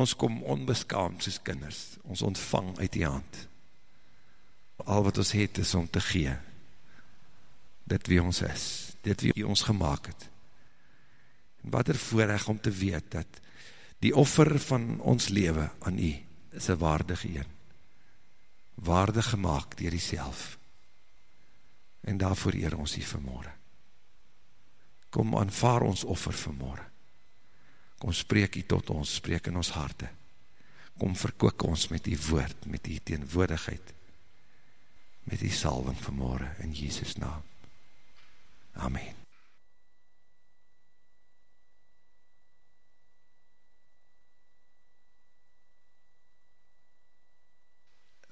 Ons kom onbeskaamd soos kinders, ons ontvang uit die hand. Al wat ons het is om te gee, dit wie ons is, dit wie ons gemaakt het. En wat er voorrecht om te weet, dat die offer van ons leven aan u, is een waardige een, waardig gemaakt dier die self, en daarvoor eer ons die vanmorgen. Kom aanvaar ons offer vanmorgen, kom spreek u tot ons, spreek in ons harte, kom verkoek ons met die woord, met die teenwoordigheid, met die salving vanmorgen, in Jesus naam. Amen.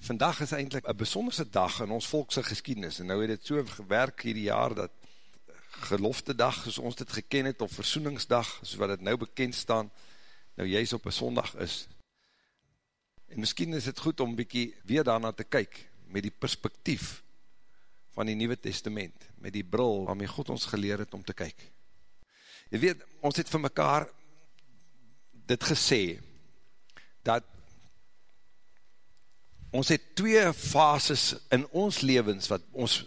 Vandag is eindelijk een besonderse dag in ons volkse geschiedenis, en nou het het so gewerk hierdie jaar, dat gelofte dag, soos ons dit geken het, of versoeningsdag, soos wat het nou bekend staan, nou juist op een sondag is. En miskien is het goed om bykie weer daarna te kyk, met die perspektief van die Nieuwe Testament, met die bril waarmee God ons geleer het om te kyk. Je weet, ons het vir mekaar dit gesê, dat ons het twee fases in ons levens wat ons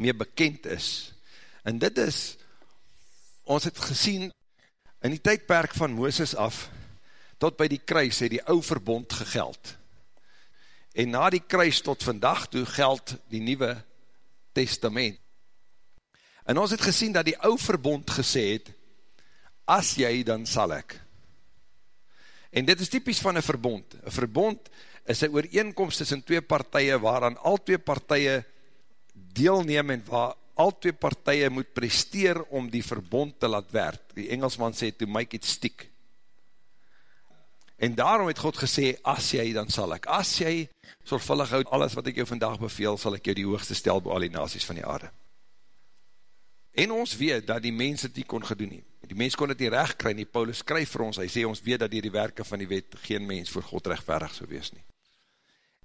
meer bekend is. En dit is, ons het gesien, in die tydperk van Mooses af, tot by die kruis het die ou verbond gegeld. En na die kruis tot vandag toe geld die nieuwe testament. En ons het gesien dat die ou verbond gesê het, as jy, dan sal ek. En dit is typisch van een verbond. Een verbond is een ooreenkomst tussen twee partije, waaraan al twee partije deelneem en waar al twee partije moet presteer om die verbond te laat werk. Die Engelsman sê, to make it stick. En daarom het God gesê, as jy, dan sal ek. As jy, sorgvullig houd, alles wat ek jou vandag beveel, sal ek jou die hoogste stel by al die nasies van die aarde. En ons weet, dat die mens het nie kon gedoen nie. Die mens kon het nie recht kry nie. Paulus skryf vir ons, hy sê, ons weet dat die, die werke van die wet, geen mens voor God rechtverig so wees nie.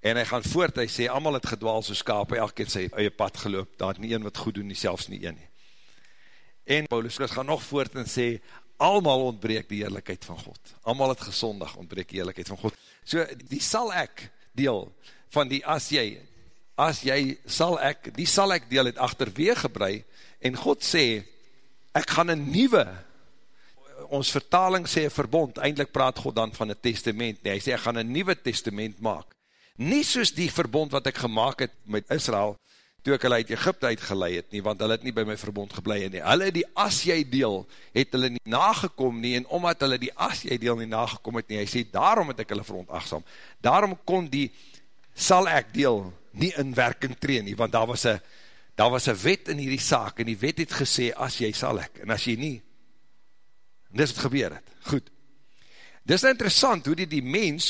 En hy gaan voort, hy sê, allemaal het gedwaal so skaap, elke keer sy eie pad geloop, daar het nie een wat goed doen, nie selfs nie een nie. En Paulus gaan nog voort en sê, allemaal ontbreek die eerlijkheid van God. Allemaal het gezondig ontbreek die eerlijkheid van God. So, die sal ek deel van die as jy, as jy sal ek, die sal ek deel het achterweeg gebrei, en God sê, ek gaan een nieuwe, ons vertaling sê verbond, eindelijk praat God dan van een testament, nee, hy sê, ek gaan een nieuwe testament maak, nie soos die verbond wat ek gemaakt het met Israel, toe ek hulle uit Egypte uitgeleid het nie, want hulle het nie by my verbond geblei nie. Hulle die as jy deel, het hulle nie nagekom nie, en omdat hulle die as jy deel nie nagekom het nie, hy sê, daarom het ek hulle veronachtsam. Daarom kon die sal ek deel nie in werking tree nie, want daar was een daar was een wet in hierdie saak, en die wet het gesê, as jy sal ek, en as jy nie, en dis wat gebeur het, goed. Dis interessant, hoe die die mens,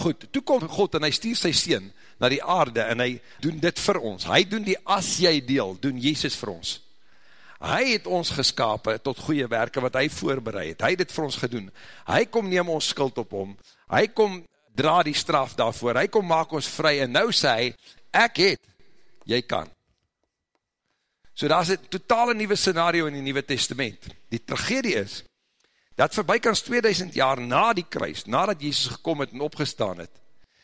Goed, toe kom God en hy stuur sy sien na die aarde en hy doen dit vir ons. Hy doen die as jy deel, doen Jezus vir ons. Hy het ons geskapen tot goeie werke wat hy voorbereid het. Hy het dit vir ons gedoen. Hy kom neem ons skuld op hom. Hy kom dra die straf daarvoor. Hy kom maak ons vry en nou sê hy, ek het, jy kan. So daar is een totale nieuwe scenario in die Nieuwe Testament. Die tragedie is, dat verbykans 2000 jaar na die kruis, nadat Jezus gekom het en opgestaan het,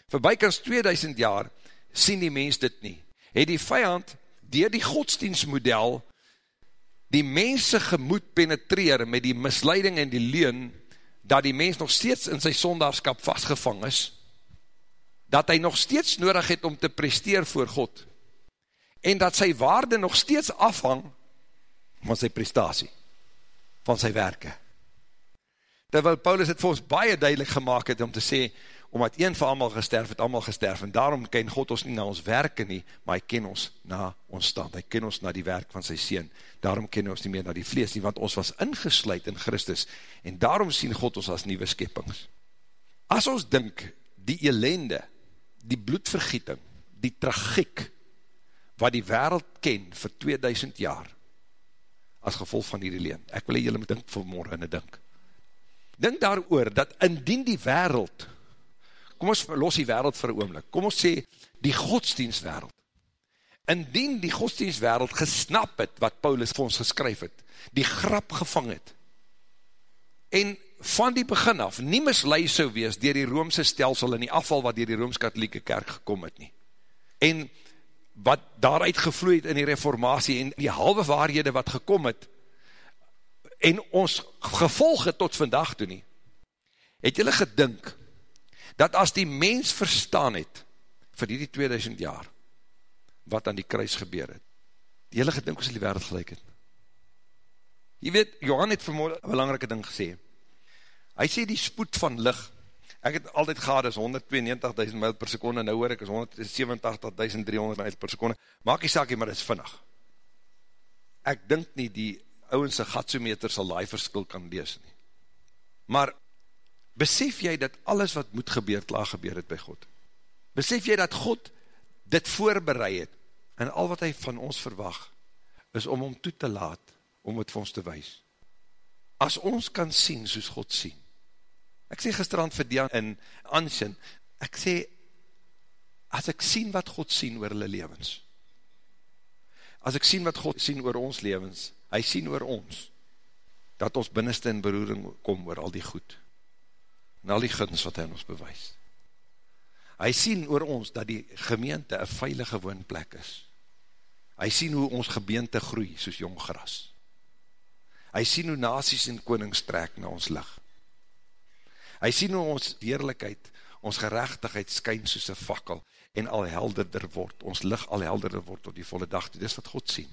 verbykans 2000 jaar, sien die mens dit nie. Het die vijand, dier die godsdienstmodel, die mense gemoed penetreer met die misleiding en die leun, dat die mens nog steeds in sy sondagskap vastgevang is, dat hy nog steeds nodig het om te presteer voor God, en dat sy waarde nog steeds afhang van sy prestatie, van sy werke. Terwyl Paulus het vir ons baie duidelik gemaakt het om te sê, omdat een van allemaal gesterf het, allemaal gesterf, en daarom ken God ons nie na ons werke nie, maar hy ken ons na ons stand, hy ken ons na die werk van sy Seen, daarom ken ons nie meer na die vlees nie, want ons was ingesluid in Christus, en daarom sien God ons as nieuwe skeppings. As ons dink, die elende, die bloedvergieting, die tragiek, wat die wereld ken vir 2000 jaar, as gevolg van die leen, ek wil jy jylle moet dink vanmorgen en dink, Dink daar oor, dat indien die wereld, kom ons los die wereld vir oomlik, kom ons sê, die godsdienstwereld, indien die godsdienstwereld gesnap het, wat Paulus vir ons geskryf het, die grap gevang het, en van die begin af nie mislei sou wees dier die Roomse stelsel en die afval wat dier die Rooms-Katholieke kerk gekom het nie. En wat daaruit gevloeid in die reformatie en die halve waarhede wat gekom het en ons gevolg het tot vandag toe nie, het julle gedink dat as die mens verstaan het vir die 2000 jaar wat aan die kruis gebeur het, die hele gedink ons in die wereld gelijk het. Je weet, Johan het vermoed een belangrike ding gesê. Hy sê die spoed van licht, ek het altyd gehad, is 192.000 mijl per seconde, nou hoor ek is 187.300 mijl per seconde, maak die saakie, maar dit is vinnig. Ek dink nie die ouwense gatsometer sal die verskil kan lees nie. Maar, besef jy dat alles wat moet gebeur, klaar gebeur het by God? Besef jy dat God dit voorbereid het, en al wat hy van ons verwag, is om om toe te laat, om het vir ons te wees. As ons kan sien soos God sien, ek sê gisterand vir Dian in Anshin, ek sê, as ek sien wat God sien oor hulle levens, as ek sien wat God sien oor ons levens, hy sien oor ons, dat ons binneste in beroering kom oor al die goed, en al die guns wat hy ons bewys. Hy sien oor ons, dat die gemeente een veilige woonplek is. Hy sien hoe ons gemeente groei, soos jong gras. Hy sien hoe nasies en konings trek na ons lig. Hy sien hoe ons heerlijkheid, ons gerechtigheid skyn soos een fakkel en al helderder word, ons lig al helderder word tot die volle dag, dit is wat God sien.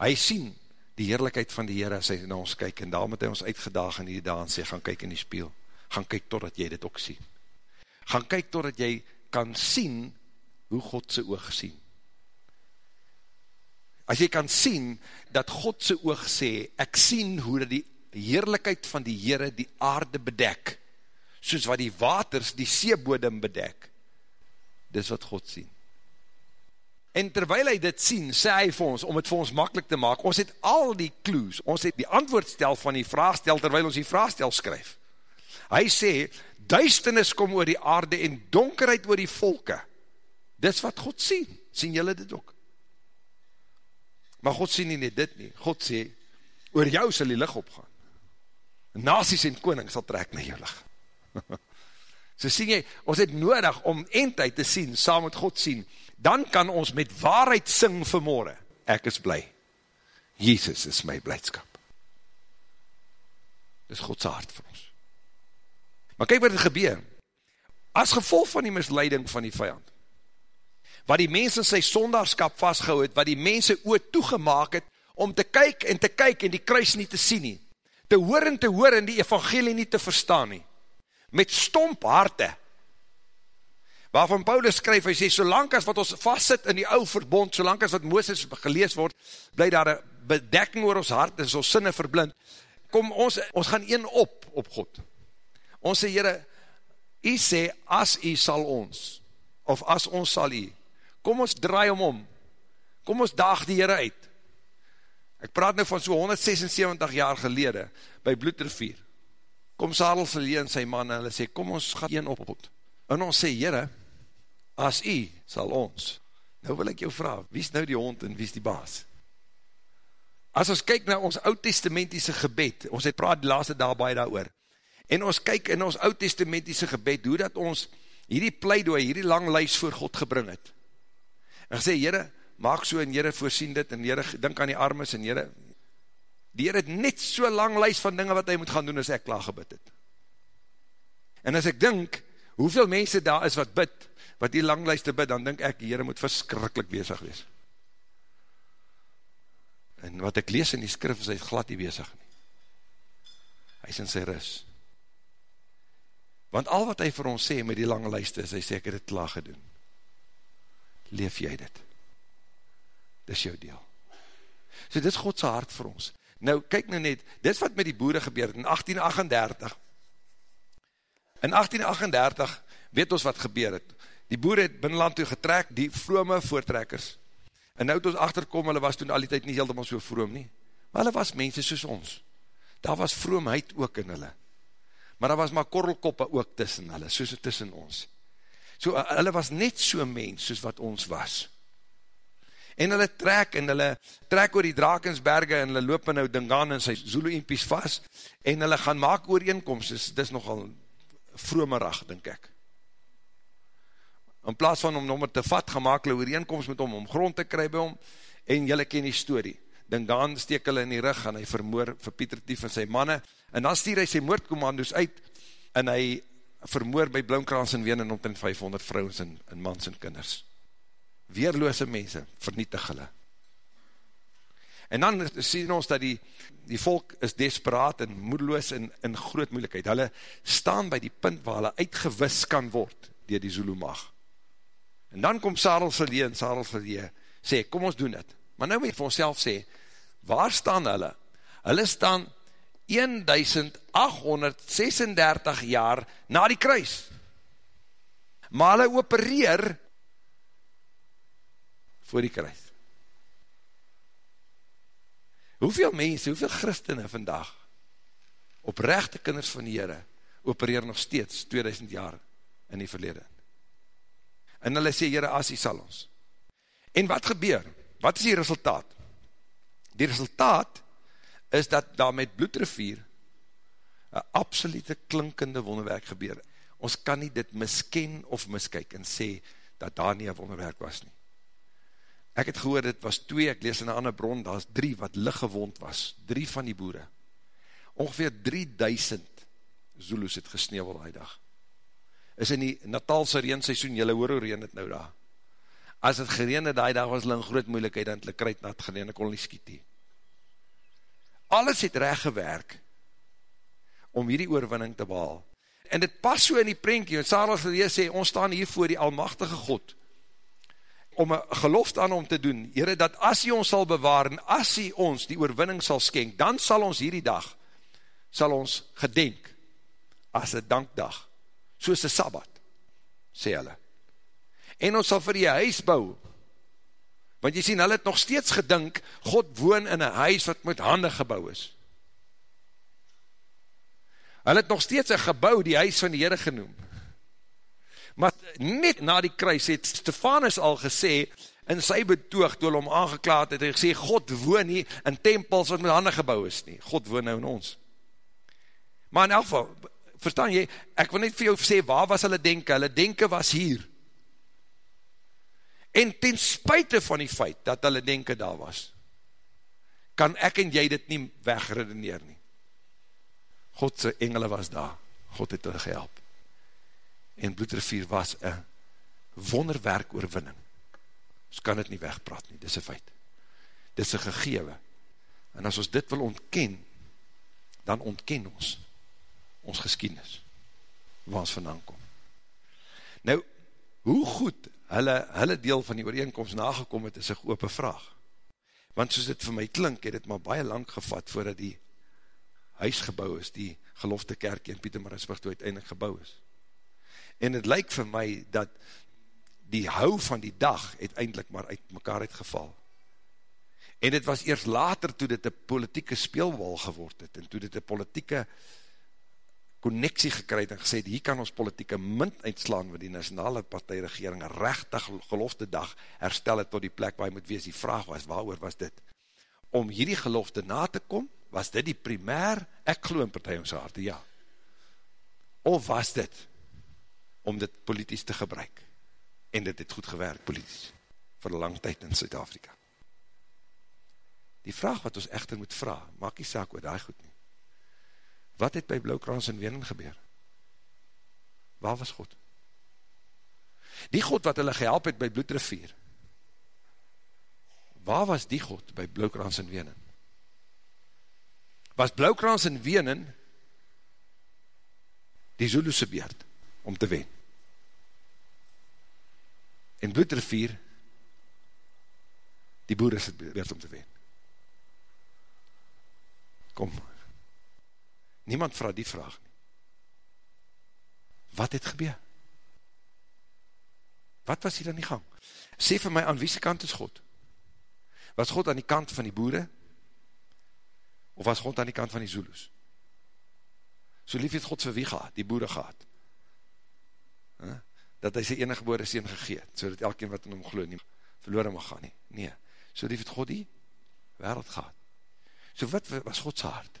Hy sien die heerlijkheid van die Heer as hy na ons kyk en daarom het hy ons uitgedaag in die dag en sê, gaan kyk in die spiel, gaan kyk totdat jy dit ook sien. Gaan kyk totdat jy kan sien hoe God sy oog sien as jy kan sien, dat God sy oog sê, ek sien hoe die heerlijkheid van die Heere die aarde bedek, soos wat die waters die seebodem bedek, dis wat God sien. En terwijl hy dit sien, sê hy vir ons, om het vir ons makkelijk te maak, ons het al die clues, ons het die antwoordstel van die vraagstel, terwijl ons die vraagstel skryf. Hy sê, duisternis kom oor die aarde en donkerheid oor die volke. Dis wat God sien, sien jylle dit ook? Maar God sê nie net dit nie. God sê, oor jou sal die licht opgaan. Nasies en koning sal trek na jou licht. so sien jy, ons het nodig om eindtijd te sien, saam met God sien, dan kan ons met waarheid sing vanmorgen. Ek is blij. Jezus is my blijdskap. Dit is Godse hart vir ons. Maar kyk wat het gebeur. As gevolg van die misleiding van die vijand, wat die mens in sy sondagskap vastgehou het, wat die mense oot toegemaak het, om te kyk en te kyk en die kruis nie te sien nie, te hoor en te hoor en die evangelie nie te verstaan nie, met stomp harte, waarvan Paulus skryf, hy sê, solang as wat ons vastsit in die ou verbond, solang as wat Mooses gelees word, bly daar een bedekking oor ons hart, en ons sinne verblind, kom ons, ons gaan een op, op God. Ons sê, Heere, hy sê, as hy sal ons, of as ons sal hy, kom ons draai om om, kom ons daag die Heere uit. Ek praat nou van so 176 jaar gelede, by Bloedrivier, kom Sadel Salie en sy man, en hulle sê, kom ons gaan een op op, en ons sê, Heere, as u sal ons, nou wil ek jou vraag, wie is nou die hond en wie is die baas? As ons kyk na ons oud-testamentiese gebed, ons het praat die laatste dag baie daar oor, en ons kyk in ons oud-testamentiese gebed, hoe dat ons hierdie pleidooi, hierdie lang lijst voor God gebring het, en gesê, Heere, maak so en Heere voorsien dit, en Heere, dink aan die armes, en Heere, die Heere het net so lang lijst van dinge wat hy moet gaan doen, as ek klaar gebid het. En as ek dink, hoeveel mense daar is wat bid, wat die lang lijst te bid, dan dink ek, die Heere moet verskrikkelijk bezig wees. En wat ek lees in die skrif, is hy glad nie bezig nie. Hy is in sy ris. Want al wat hy vir ons sê met die lange lijst is, hy sê, ek het het klaar gedoen leef jy dit. Dis jou deel. So dit is Godse hart vir ons. Nou, kyk nou net, dit wat met die boere gebeur in 1838. In 1838 weet ons wat gebeur het. Die boere het binnenland toe getrek, die vrome voortrekkers. En nou het ons achterkom, hulle was toen al die tijd nie helemaal so vroom nie. Maar hulle was mense soos ons. Daar was vroomheid ook in hulle. Maar daar was maar korrelkoppe ook tussen hulle, soos tussen ons. So, hulle was net so mens soos wat ons was. En hulle trek, en hulle trek oor die Drakensberge, en hulle loop nou Dingaan in sy Zulu impies vast, en hulle gaan maak ooreenkomst, dis, dis nogal vroemerag, denk ek. In plaas van om nommer te vat, gemaak hulle ooreenkomst met hom, om grond te kry by hom, en julle ken die story. Dingaan steek hulle in die rug, en hy vermoor vir Pieter Tief en sy manne, en dan stuur hy sy moordkommando's uit, en hy vermoor by Blomkrans en Ween en omtrent 500 vrouwens en, en mans en kinders. Weerloose mense, vernietig hulle. En dan sien ons dat die, die volk is desperaat en moedeloos en in groot moeilijkheid. Hulle staan by die punt waar hulle uitgewis kan word dier die Zulu mag. En dan kom Sarel Salee en Sarel Salee sê, kom ons doen dit. Maar nou moet jy vir ons sê, waar staan hulle? Hulle staan 1836 jaar na die kruis. Maar hulle opereer voor die kruis. Hoeveel mense, hoeveel christene vandag, oprechte kinders van die Heere, opereer nog steeds 2000 jaar in die verlede. En hulle sê, Heere, as hy sal ons. En wat gebeur? Wat is die resultaat? Die resultaat is dat daar met bloedrivier een absolute klinkende wonderwerk gebeur. Ons kan nie dit misken of miskyk en sê dat daar nie een wonderwerk was nie. Ek het gehoor, dit was twee, ek lees in een ander bron, daar is drie wat liggewond was, drie van die boere. Ongeveer 3000 Zulus het gesneeuwel die dag. Is in die Natalse reenseisoen, jylle hoor hoe reen het nou daar. As het gereen het die dag, was hulle in groot moeilikheid, en hulle kruid nat gereen, ek kon nie skiet nie alles het recht gewerk om hierdie oorwinning te behaal. En dit pas so in die prentje, en Sarah gelees sê, ons staan hier voor die almachtige God, om een gelofte aan om te doen, Heere, dat as hy ons sal bewaar, en as hy ons die oorwinning sal skenk, dan sal ons hierdie dag, sal ons gedenk, as een dankdag, soos een sabbat, sê hulle. En ons sal vir die huis bou, Want jy sien, hulle het nog steeds gedink, God woon in een huis wat met hande gebouw is. Hulle het nog steeds een gebouw, die huis van die Heere genoem. Maar net na die kruis het Stefanus al gesê, in sy betoog, toe hulle om aangeklaad het, het gesê, God woon nie in tempels wat met hande gebouw is nie. God woon nou in ons. Maar in elk geval, verstaan jy, ek wil net vir jou sê, waar was hulle denken? Hulle denken was hier. En ten spuite van die feit dat hulle denken daar was, kan ek en jy dit nie wegredeneer nie. Godse engele was daar, God het hulle gehelp. En bloedrivier was een wonderwerk oorwinning. Ons kan het nie wegpraat nie, dit is een feit. Dit is een gegewe. En as ons dit wil ontken, dan ontken ons ons geskiedenis, waar ons vandaan kom. Nou, hoe goed hulle, hulle deel van die ooreenkomst nagekom het, is een open vraag. Want soos dit vir my klink, het het maar baie lang gevat, voordat die huisgebouw is, die gelofte kerk in Pieter Marisburg toe uiteindelik gebouw is. En het lyk vir my, dat die hou van die dag, het eindelijk maar uit mekaar uitgeval. En het was eerst later, toe dit een politieke speelwal geword het, en toe dit een politieke connectie gekryd en gesê, hier kan ons politieke munt uitslaan, wat die nationale partijregering rechtig gelofte dag herstel het tot die plek waar hy moet wees. Die vraag was, waar was dit? Om hierdie gelofte na te kom, was dit die primair, ek geloof in partij ons harte, ja. Of was dit, om dit politisch te gebruik? En dit het goed gewerkt, politisch, vir lang tyd in Zuid-Afrika. Die vraag wat ons echter moet vraag, maak die saak oor die goed nie. Wat het by Blauwkrans en Wenen gebeur? Waar was God? Die God wat hulle gehelp het by Bloedrivier, waar was die God by Blauwkrans en Wenen? Was Blauwkrans en Wenen die Zuluse beerd om te wen? En Bloedrivier die boer is het beerd om te wen? Kom, Niemand vraag die vraag nie. Wat het gebeur? Wat was hier aan die gang? Sê vir my, aan wie kant is God? Was God aan die kant van die boere? Of was God aan die kant van die Zulus? So lief het God vir wie gehad? Die boere gehad. Huh? Dat hy sy enige geboore sien gegeet, so dat elkeen wat in hom geloof nie verloor mag gaan nie. Nee, So lief het God die wereld gehad. So wat was Godse hart?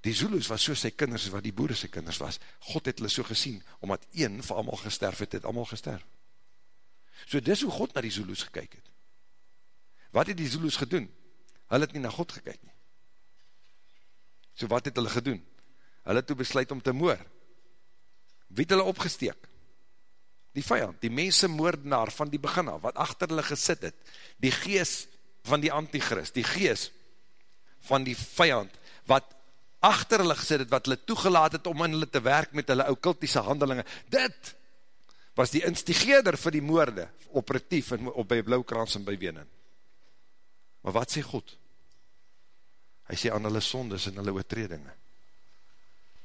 Die Zulus was so sy kinders, wat die boere sy kinders was. God het hulle so gesien, omdat een vir allemaal gesterf het, het allemaal gesterf. So dis hoe God na die Zulus gekyk het. Wat het die Zulus gedoen? Hulle het nie na God gekyk nie. So wat het hulle gedoen? Hulle het toe besluit om te moor. Wie het hulle opgesteek? Die vijand, die mense moordenaar van die begin af, wat achter hulle gesit het, die gees van die antichrist, die gees van die vijand, wat achter hulle gesit het, wat hulle toegelaat het om in hulle te werk met hulle occultische handelingen, dit was die instigeerder vir die moorde, operatief en op by Blauwkrans en by Wenen. Maar wat sê God? Hy sê aan hulle sondes en hulle oortredinge,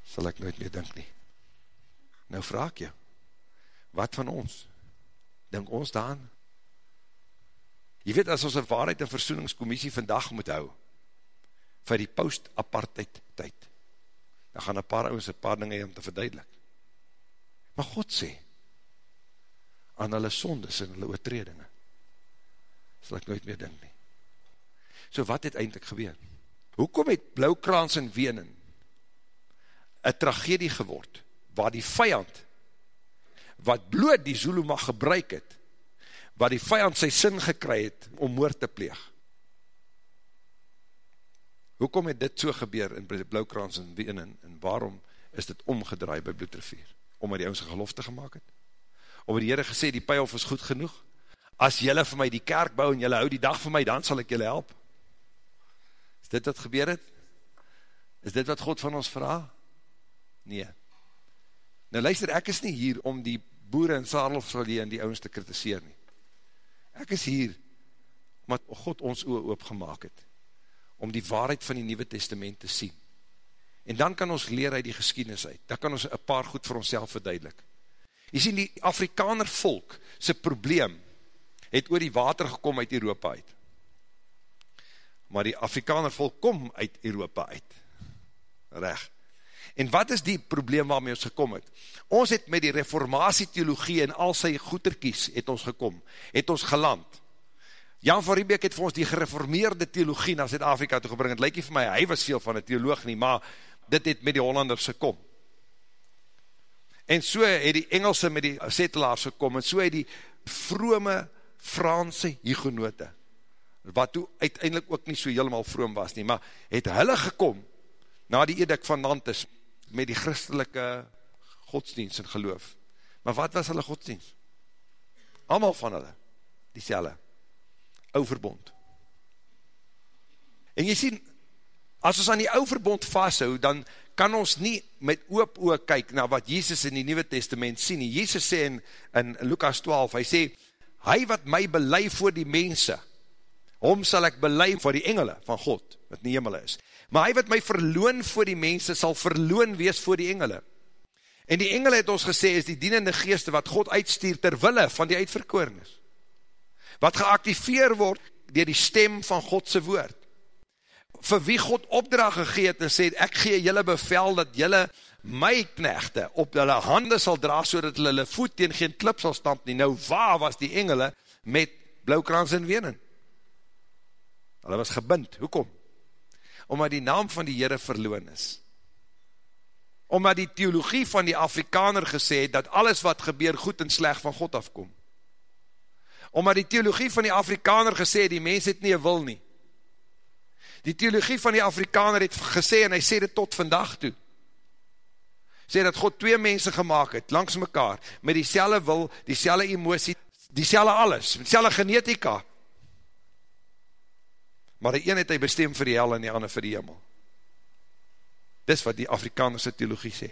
sal ek nooit meer dink nie. Nou vraag ek jou, wat van ons? Dink ons daan? Je weet, as ons een waarheid en versoeningscommissie vandag moet hou, vir die post-apartheid tyd, dan gaan een paar ouwens een paar dinge om te verduidelik. Maar God sê, aan hulle sondes en hulle oortredinge, sal ek nooit meer dink nie. So wat het eindelijk gebeur? Hoekom het Blauwkraans en Wenen een tragedie geword, waar die vijand, wat bloed die Zulu mag gebruik het, waar die vijand sy sin gekry het, om moord te pleeg. Hoekom het dit so gebeur in Blauwkraans en Wenen, en waarom is dit omgedraai by Bloedrivier? Omdat die oudse gelofte gemaakt het? Omdat die Heere gesê, die pijl is goed genoeg? As jylle vir my die kerk bou, en jylle hou die dag vir my, dan sal ek jylle help. Is dit wat gebeur het? Is dit wat God van ons vraag? Nee. Nou luister, ek is nie hier om die boere in Saarlofsalie en die ouwens te kritiseer nie. Ek is hier omdat God ons oor oopgemaak het om die waarheid van die Nieuwe Testament te sien. En dan kan ons leer uit die geschiedenis uit. Dan kan ons een paar goed vir ons verduidelik. Jy sien, die Afrikaner volk, sy probleem, het oor die water gekom uit Europa uit. Maar die Afrikaner volk kom uit Europa uit. Recht. En wat is die probleem waarmee ons gekom het? Ons het met die reformatie theologie en al sy goederkies het ons gekom, het ons geland. Jan van Riebeek het vir ons die gereformeerde theologie na Zuid-Afrika toe gebring, het lyk nie vir my, hy was veel van die theoloog nie, maar dit het met die Hollanders gekom. En so het die Engelse met die settelaars gekom, en so het die vrome Franse hygenote, wat toe uiteindelik ook nie so helemaal vroom was nie, maar het hulle gekom, na die edik van Nantes, met die christelike godsdienst en geloof. Maar wat was hulle godsdienst? Amal van hulle, die selle, ouverbond. En jy sien, as ons aan die ouverbond vasthou, dan kan ons nie met oop oog kyk na wat Jezus in die Nieuwe Testament sien. Jezus sê in, in Lukas 12, hy sê, hy wat my belei voor die mense, hom sal ek belei voor die engele van God, wat nie hemel is. Maar hy wat my verloon voor die mense, sal verloon wees voor die engele. En die engele het ons gesê, is die dienende geeste wat God uitstuur terwille van die uitverkoornis. Wat geactiveer word dier die stem van Godse woord. Vir wie God opdracht gegeet en sê, ek gee jylle bevel dat jylle my knechte op jylle hande sal dra, so dat jylle voet teen geen klip sal stamp nie. Nou waar was die engele met blauwkrans en wenen? Hulle was gebind, hoekom? Omdat die naam van die Heere verloon is. Omdat die theologie van die Afrikaner gesê het, dat alles wat gebeur goed en sleg van God afkom. Omdat die theologie van die Afrikaner gesê het, die mens het nie een wil nie. Die theologie van die Afrikaner het gesê, en hy sê dit tot vandag toe, sê dat God twee mense gemaakt het, langs mekaar, met die wil, die emosie, die alles, die selle genetika, maar die een het hy bestem vir die hel en die ander vir die hemel. Dis wat die Afrikaanse theologie sê.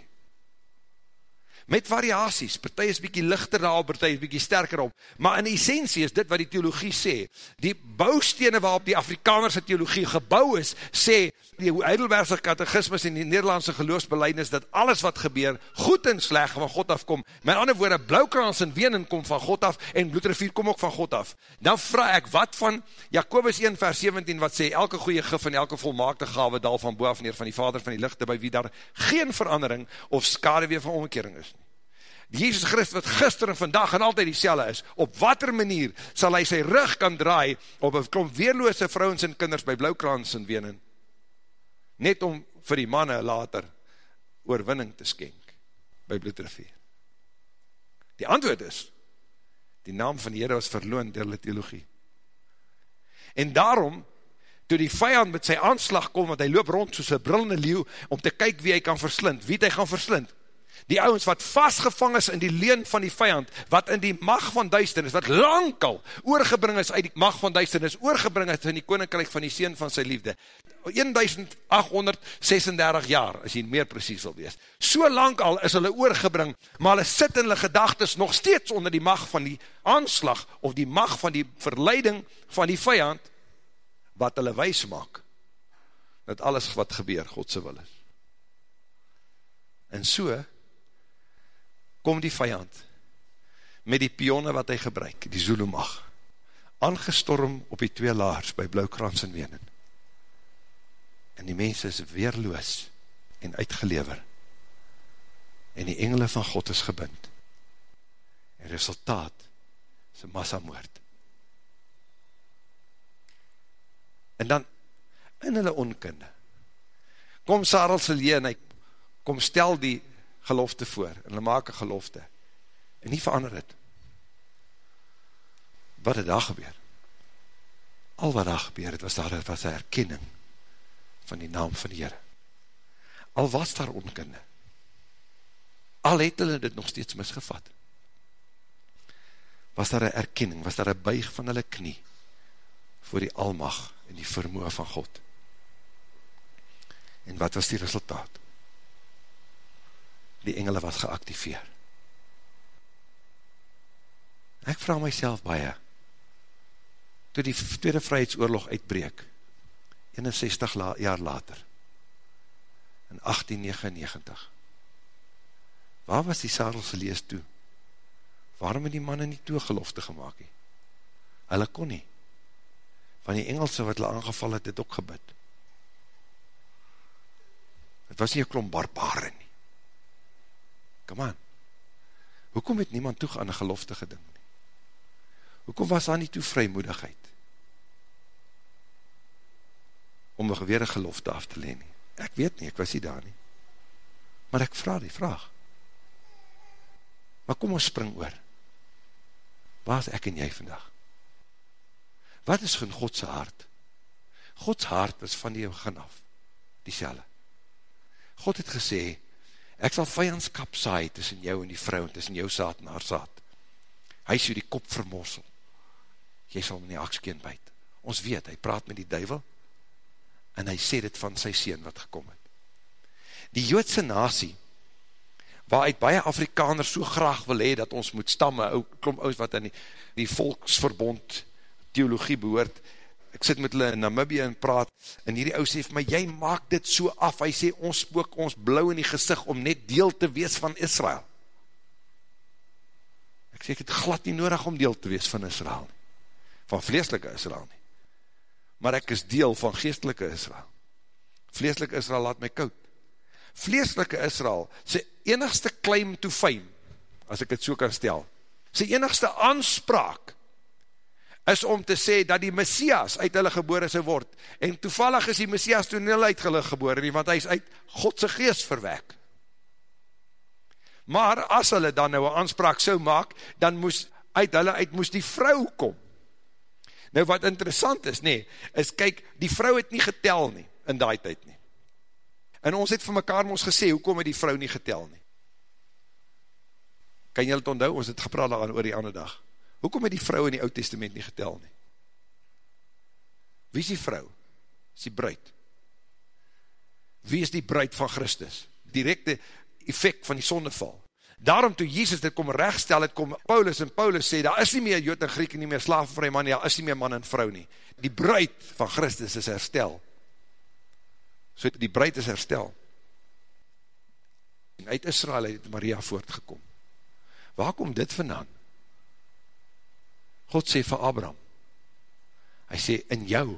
Met variaties, partij is bykie lichter daarop, partij is bykie sterker op, maar in essentie is dit wat die theologie sê, die bouwstene waarop die Afrikanerse theologie gebouw is, sê die Heidelbergse kategismus en die Nederlandse geloofsbeleidnis, dat alles wat gebeur, goed en sleg van God afkom, met ander woorde, blauwkrans en wenen kom van God af, en bloedrivier kom ook van God af, dan vraag ek, wat van Jacobus 1 vers 17, wat sê, elke goeie gif en elke volmaakte gave dal van boaf neer van die vader van die lichte, by wie daar geen verandering of skadewee van omkering is. Die Jesus Christus wat gister en vandag en altyd die selle is, op wat manier sal hy sy rug kan draai op een klomp weerloose vrouwens en kinders by Blauwkrans en Wenen, net om vir die manne later oorwinning te skenk by Bloedrivier. Die antwoord is, die naam van die Heere was verloon door die theologie. En daarom, toe die vijand met sy aanslag kom, want hy loop rond soos een brillende leeuw, om te kyk wie hy kan verslind, wie hy gaan verslind, die ouwens wat vastgevang is in die leen van die vijand, wat in die mag van duisternis, wat lang al oorgebring is uit die mag van duisternis, oorgebring is in die koninkrijk van die seen van sy liefde. 1836 jaar, as jy meer precies wil wees. So lang al is hulle oorgebring, maar hulle sit in hulle gedagtes nog steeds onder die mag van die aanslag, of die mag van die verleiding van die vijand, wat hulle wijs maak, dat alles wat gebeur, Godse wil is. En so, kom die vijand, met die pionne wat hy gebruik, die Zulu mag, aangestorm op die twee laars, by Blauwkrans en Wenen, en die mens is weerloos, en uitgelever, en die engele van God is gebind, en resultaat, is een massamoord. En dan, in hulle onkunde, kom Sarel Silje, en hy kom stel die gelofte voor, en hulle maak een gelofte, en nie verander het. Wat het daar gebeur? Al wat daar gebeur het, was daar was een herkenning van die naam van die Heere. Al was daar onkunde, al het hulle dit nog steeds misgevat, was daar een erkenning, was daar een buig van hulle knie, voor die almag en die vermoe van God. En wat was die resultaat? Die engele was geactiveer. Ek vraag myself baie, toe die Tweede Vrijheidsoorlog uitbreek, 61 la, jaar later, in 1899, waar was die Sarelse lees toe? Waarom het die manne nie toegelofte gemaakt nie? Hulle kon nie. Van die Engelse wat hulle aangeval het, het ook gebid. Het was nie een klomp barbaren nie. Come on. Hoekom het niemand toeg aan een gelofte geding nie? Hoekom was daar nie toe vrymoedigheid? Om een weer een gelofte af te leen nie. Ek weet nie, ek was nie daar nie. Maar ek vraag die vraag. Maar kom ons spring oor. Waar is ek en jy vandag? Wat is van Godse hart? Gods hart was van die begin af, die selle. God het gesê, ek sal vijandskap saai tussen jou en die vrou, tussen jou saad en haar saad. Hy is jou die kop vermorsel. Jy sal my nie akskeen buit. Ons weet, hy praat met die duivel, en hy sê dit van sy sien wat gekom het. Die joodse nasie, waaruit baie Afrikaners so graag wil hee, dat ons moet stamme, ou, klom oud wat in die, die volksverbond theologie behoort, ek sit met hulle in Namibie en praat, en hierdie ou sê vir my, jy maak dit so af, hy sê, ons spook ons blauw in die gezicht, om net deel te wees van Israel. Ek sê, ek het glad nie nodig om deel te wees van Israel nie, van vleeslike Israel nie, maar ek is deel van geestelike Israel. Vleeslike Israel laat my koud. Vleeslike Israel, sy enigste claim to fame, as ek het so kan stel, sy enigste aanspraak, is om te sê dat die Messias uit hulle gebore sy word. En toevallig is die Messias toen hulle uit hulle gebore nie, want hy is uit Godse geest verwek. Maar as hulle dan nou een aanspraak so maak, dan moes uit hulle uit moes die vrou kom. Nou wat interessant is, nee, is kyk, die vrou het nie getel nie, in die tyd nie. En ons het vir mekaar ons gesê, hoekom het die vrou nie getel nie? Kan jy het onthou, ons het gepraat daar oor die ander dag. Hoekom het die vrou in die oud testament nie getel nie? Wie is die vrou? Is die bruid. Wie is die bruid van Christus? Directe effect van die sondeval. Daarom toe Jesus dit kom rechtstel, het kom Paulus en Paulus sê, daar is nie meer Jood en Griek, nie meer slavenvrij man, ja, is nie meer man en vrou nie. Die bruid van Christus is herstel. So die bruid is herstel. En uit Israel het Maria voortgekom. Waar kom dit vandaan? God sê vir Abraham, hy sê, in jou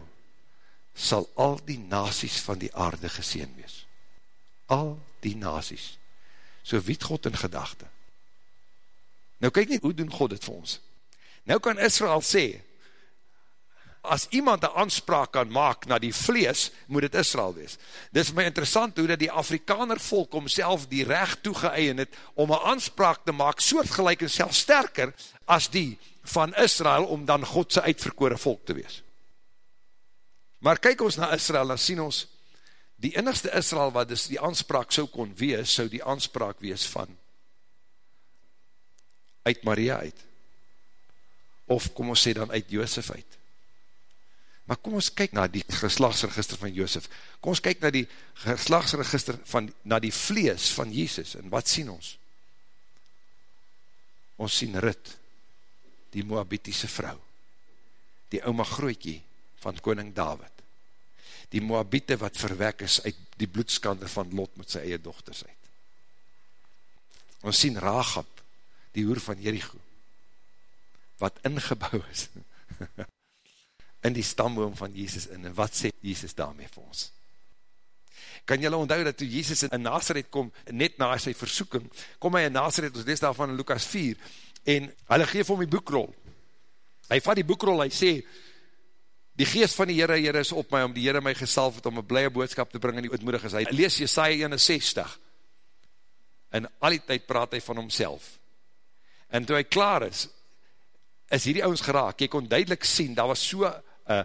sal al die nasies van die aarde geseen wees. Al die nasies. So wie God in gedachte? Nou kyk nie, hoe doen God dit vir ons? Nou kan Israel sê, as iemand een aanspraak kan maak na die vlees, moet het Israel wees. Dit is my interessant hoe dat die Afrikaner volk omself die recht toegeëien het, om een aanspraak te maak, soortgelijk en self sterker, as die van Israel, om dan Godse uitverkore volk te wees. Maar kyk ons na Israel, dan sien ons, die innigste Israel, wat dus die aanspraak so kon wees, so die aanspraak wees van, uit Maria uit, of kom ons sê dan uit Joosef uit, Maar kom ons kyk na die geslagsregister van Joosef. Kom ons kyk na die geslagsregister van, na die vlees van Jesus. En wat sien ons? Ons sien Rut, die Moabitiese vrou. Die oma grootjie van koning David. Die Moabite wat verwek is uit die bloedskande van Lot met sy eie dochters uit. Ons sien Rahab, die hoer van Jericho, wat ingebouw is. in die stamboom van Jesus in, en wat sê Jesus daarmee vir ons? Kan jylle onthou dat toe Jesus in Nazareth kom, net na sy versoeking, kom hy in Nazareth, ons lees daarvan in Lukas 4, en hulle geef om die boekrol. Hy vat die boekrol, hy sê, die geest van die Heere, Heere is op my, om die Heere my gesalf het, om een blije boodskap te bring in die ootmoedig is. Hy lees Jesaja 61, en al die tyd praat hy van homself. En toe hy klaar is, is hierdie ouwens geraak, jy kon duidelik sien, daar was so uh,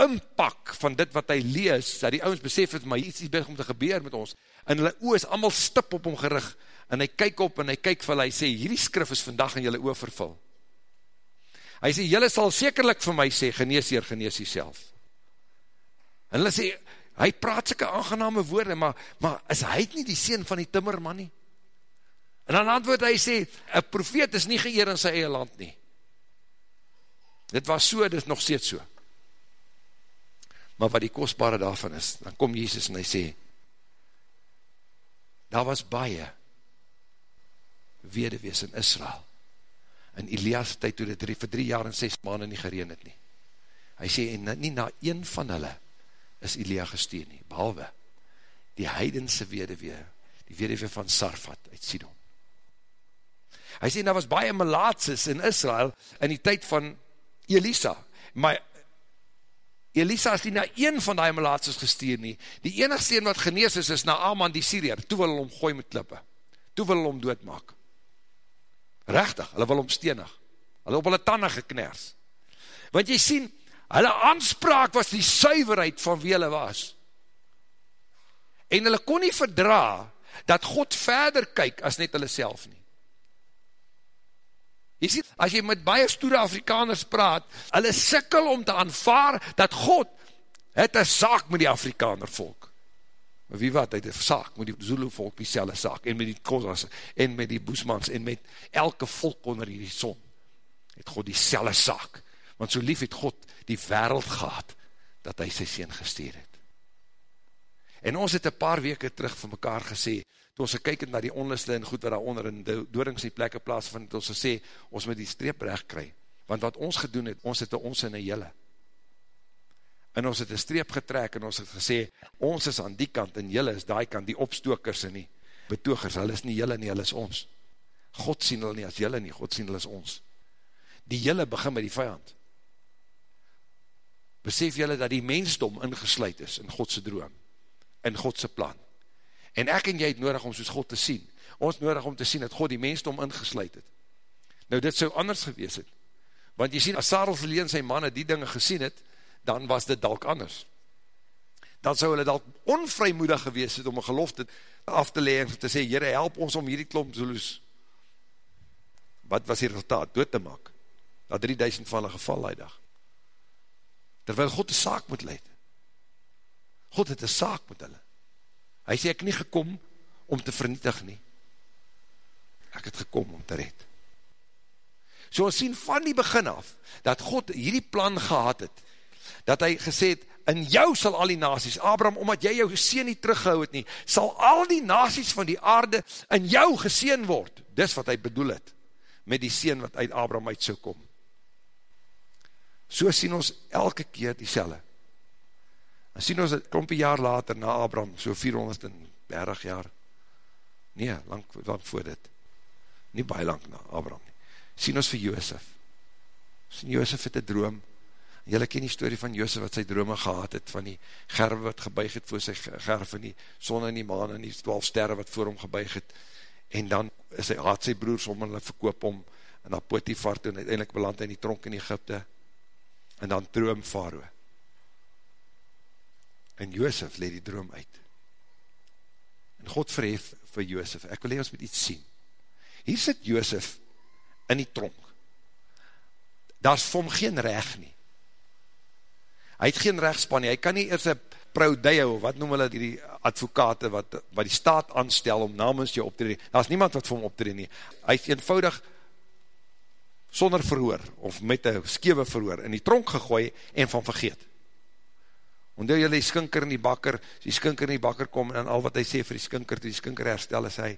inpak van dit wat hy lees, dat die ouwens besef het, maar iets is bezig om te gebeur met ons, en hulle oor is allemaal stip op hom gerig, en hy kyk op en hy kyk vir hy sê, hierdie skrif is vandag in julle oor vervul. Hy sê, julle sal sekerlik vir my sê, genees hier, genees hier self. En hulle sê, hy praat syke aangename woorde, maar, maar is hy nie die sien van die timmerman nie? En dan antwoord hy sê, een profeet is nie geëer in sy eie land nie. Dit was so, dit is nog steeds so maar wat die kostbare daarvan is, dan kom Jesus en hy sê, daar was baie wedewees in Israel, in Elias tyd toe dit vir drie jaar en ses maanden nie gereen het nie. Hy sê, en nie na een van hulle is Elia gesteen nie, behalwe die heidense wedewee, die wedewee van Sarfat uit Sidon. Hy sê, daar was baie melaatses in Israel in die tyd van Elisa, maar Elisa is nie na een van die melaatsers gestuur nie. Die enigste een wat genees is, is na Aman die Syriër. Toe wil hulle omgooi met klippe. Toe wil hulle om doodmaak. Rechtig, hulle wil omsteenig. Hulle op hulle tanden gekners. Want jy sien, hulle aanspraak was die suiverheid van wie hulle was. En hulle kon nie verdra, dat God verder kyk as net hulle self nie. Jy sien, as jy met baie stoere Afrikaners praat, hulle sikkel om te aanvaar dat God het een saak met die Afrikaner volk. Maar wie wat, hy het saak met die Zulu volk, die selle saak, en met die Kozas, en met die Boesmans, en met elke volk onder die son, het God die selle saak. Want so lief het God die wereld gehad, dat hy sy sien gesteer het. En ons het een paar weke terug van mekaar gesê, toe ons gekykend na die onliste en goed wat daar onder in doorings die plekke plaas van, toe ons gesê, ons moet die streep recht kry, want wat ons gedoen het, ons het een ons in een jylle, en ons het een streep getrek, en ons het gesê, ons is aan die kant, en jylle is die kant, die opstokers en die betogers, hulle is nie jylle nie, hulle is ons, God sien hulle nie as jylle nie, God sien hulle is ons, die jylle begin met die vijand, besef jylle dat die mensdom ingesluid is in Godse droom, in Godse plan, En ek en jy het nodig om soos God te sien. Ons nodig om te sien dat God die mensdom ingesluid het. Nou dit sou anders gewees het. Want jy sien, as Sarel verleen sy manne die dinge gesien het, dan was dit dalk anders. Dan sou hulle dalk onvrymoedig gewees het om een gelofte af te leeg en te sê, Jere, help ons om hierdie klomp zooloes. Wat was die resultaat? Dood te maak. Dat 3000 van hulle geval die dag. Terwyl God een saak moet leid. God het een saak met hulle. Hy sê, ek nie gekom om te vernietig nie. Ek het gekom om te red. So ons sien van die begin af, dat God hierdie plan gehad het, dat hy gesê het, in jou sal al die nasies, Abraham, omdat jy jou geseen nie teruggehou het nie, sal al die nasies van die aarde in jou geseen word. Dis wat hy bedoel het, met die seen wat uit Abraham uit so kom. So sien ons elke keer die selle. Dan sien ons het klompie jaar later na Abraham, so 430 jaar, nee, lang, lang voor dit, nie baie lang na Abraham nie, sien ons vir Joosef. Sien Joosef het een droom, en jylle ken die story van Joosef wat sy drome gehad het, van die gerwe wat gebuig het voor sy gerwe, van die son en die maan en die twaalf sterre wat voor hom gebuig het, en dan is hy, haat sy broers om hulle verkoop om, en dan Potifar toe, en uiteindelik beland hy in die tronk in Egypte, en dan droom Faroe. En Joosef leed die droom uit. En God verhef vir Joosef, ek wil hier ons met iets sien. Hier sit Joosef in die tronk. Daar is vir hom geen reg nie. Hy het geen rechtspan nie, hy kan nie eers een proudeo, wat noem hulle die advokate, wat, wat die staat aanstel om namens jou op te doen, daar is niemand wat vir hom op te doen nie. Hy is eenvoudig sonder verhoor, of met een skewe verhoor, in die tronk gegooi en van vergeet. Ondou jy die skinker in die bakker, die skinker in die bakker kom, en al wat hy sê vir die skinker, die skinker herstel, is hy,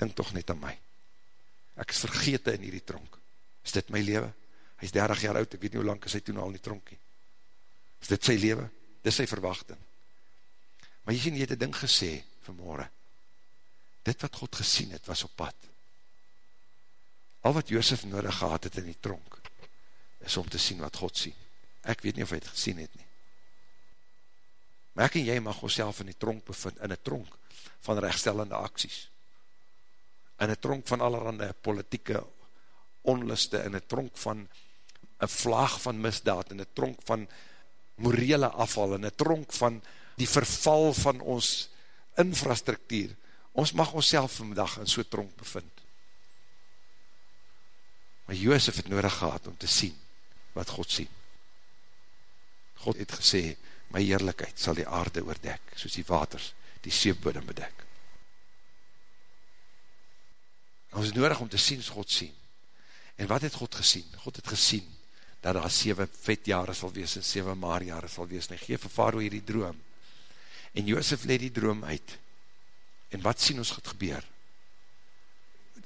denk toch net aan my. Ek is vergete in hierdie tronk. Is dit my leven? Hy is 30 jaar oud, ek weet nie hoe lang is hy toen al in die tronkie. Is dit sy leven? Dit is sy verwachting. Maar jy sien, jy het een ding gesê vanmorgen. Dit wat God gesien het, was op pad. Al wat Joosef nodig gehad het in die tronk, is om te sien wat God sien. Ek weet nie of hy het gesien het nie. Maar ek en jy mag ons in die tronk bevind, in een tronk van rechtstellende acties. In een tronk van allerhande politieke onluste, in een tronk van een vlaag van misdaad, in een tronk van morele afval, in een tronk van die verval van ons infrastructuur, ons mag ons self vanmiddag in so'n tronk bevind. Maar Joosef het nodig gehad om te sien wat God sien. God het gesê, my eerlijkheid sal die aarde oordek, soos die waters die seepbodem bedek. Ons is nodig om te sien as God sien. En wat het God gesien? God het gesien dat daar 7 vet jare sal wees en 7 maar jare sal wees. En hy geef vir Faroe hierdie droom. En Joosef leed die droom uit. En wat sien ons gaat gebeur?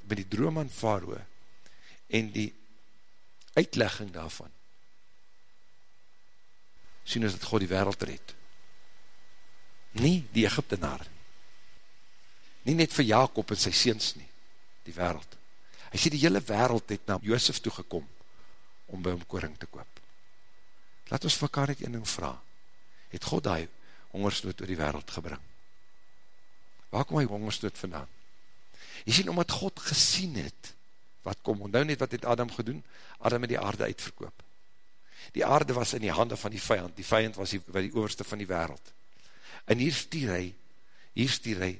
Met die droom aan Faroe en die uitlegging daarvan sien ons dat God die wereld red. Nie die Egyptenaar. Nie net vir Jacob en sy seens nie, die wereld. Hy sê die hele wereld het na Joosef toegekom om by hom koring te koop. Laat ons vir elkaar net een ding vraag. Het God die hongersnood oor die wereld gebring? Waar kom hy hongersnood vandaan? Jy sien, omdat God gesien het, wat kom, onthou net wat het Adam gedoen? Adam het die aarde uitverkoop. Die aarde was in die hande van die vijand, die vijand was die, die overste van die wereld. En hier stier hy, hier stier hy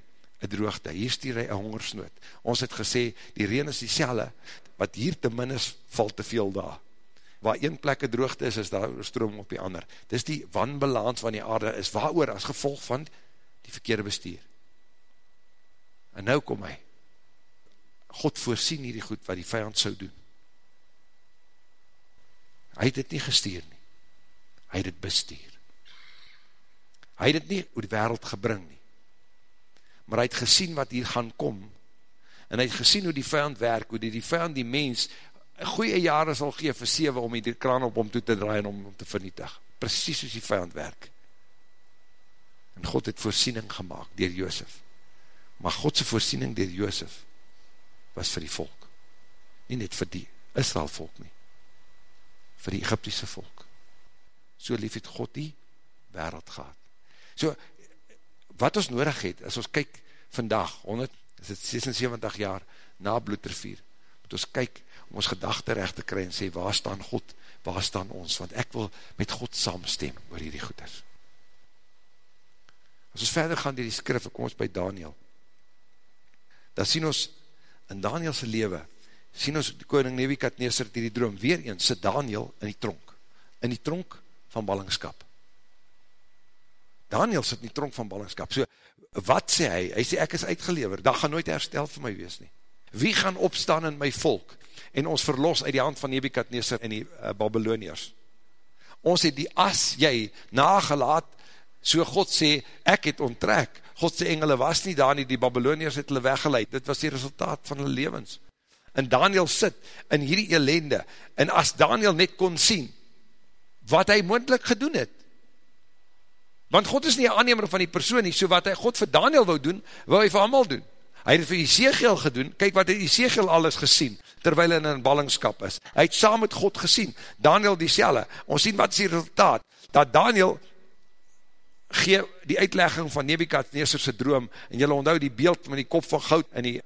een droogte, hier stier hy een hongersnood. Ons het gesê, die reen is die selle, wat hier te min is, val te veel daar waar een plek een droogte is, is daar stroom op die ander. Dis die wanbalans van die aarde is waar oor as gevolg van die verkeerde bestuur. En nou kom hy. God voorsien hierdie goed wat die vijand sou doen. Hy het dit nie gestuur nie. Hy het dit bestuur. Hy het dit nie oor die wereld gebring nie. Maar hy het gesien wat hier gaan kom. En hy het gesien hoe die vijand werk, hoe die, die vijand die mens goeie jare sal gee vir 7 om die kraan op om toe te draai en om, om te vernietig. Precies soos die vijand werk. En God het voorsiening gemaakt dier Joosef. Maar Godse voorsiening dier Joosef was vir die volk. Nie net vir die Israel volk nie. Vir die Egyptiese volk. So lief het God die wereld gehad. So, wat ons nodig het, as ons kyk vandag, 176 jaar na bloedrevier, moet ons kyk om ons gedachte recht te kry en sê, waar staan God, waar staan ons, want ek wil met God saamstem oor hierdie goeders. As ons verder gaan dier die skrif, kom ons by Daniel, dan sien ons in Danielse lewe, sien ons die koning Nebukadneser die die droom, weer eens sit Daniel in die tronk, in die tronk van ballingskap. Daniel sit in die tronk van ballingskap, so wat sê hy? Hy sê ek is uitgelever, dat gaan nooit herstel vir my wees nie. Wie gaan opstaan in my volk? en ons verlos uit die hand van Nebukadneser en die uh, Babyloniërs. Ons het die as jy nagelaat, so God sê, ek het onttrek. God sê engele was nie daar nie, die Babyloniërs het hulle weggeleid. Dit was die resultaat van hulle levens. En Daniel sit in hierdie elende, en as Daniel net kon sien, wat hy moendlik gedoen het, want God is nie een aannemer van die persoon nie, so wat hy God vir Daniel wou doen, wou hy vir allemaal doen. Hy het vir Ezekiel gedoen, kyk wat het Ezekiel alles gesien, terwijl hy in ballingskap is. Hy het saam met God gesien, Daniel die selle, ons sien wat is die resultaat, dat Daniel gee die uitlegging van Nebukadneserse droom, en jylle onthou die beeld met die kop van goud en die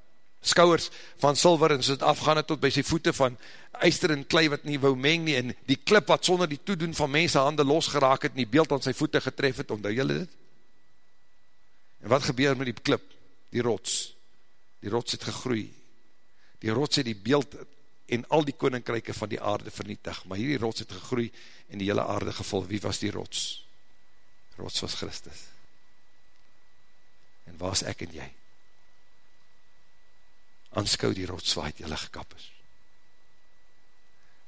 skouwers van silver, en so het afgaan het tot by sy voete van eister en klei wat nie wou meng nie, en die klip wat sonder die toedoen van mense hande losgeraak het, en die beeld aan sy voete getref het, onthou jylle dit? En wat gebeur met die klip? Die rots. Die rots het gegroei. Die rots het die beeld en al die koninkryke van die aarde vernietig, maar hierdie rots het gegroei en die hele aarde gevul. Wie was die rots? Rots was Christus. En waar is ek en jy? Anskou die rots waar het jylle gekap is.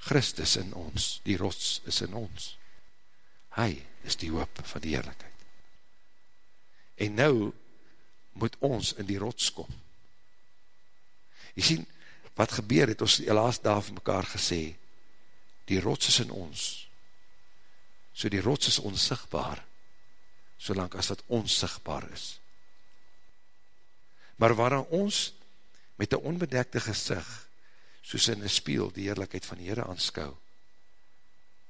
Christus in ons, die rots is in ons. Hy is die hoop van die heerlijkheid. En nou moet ons in die rots kom. Jy sien, wat gebeur het, ons die laatste dag van mekaar gesê, die rots is in ons, so die rots is onsigbaar, solang as wat onsigbaar is. Maar waarin ons met een onbedekte gezicht, soos in een spiel, die heerlijkheid van die Heere aanskou,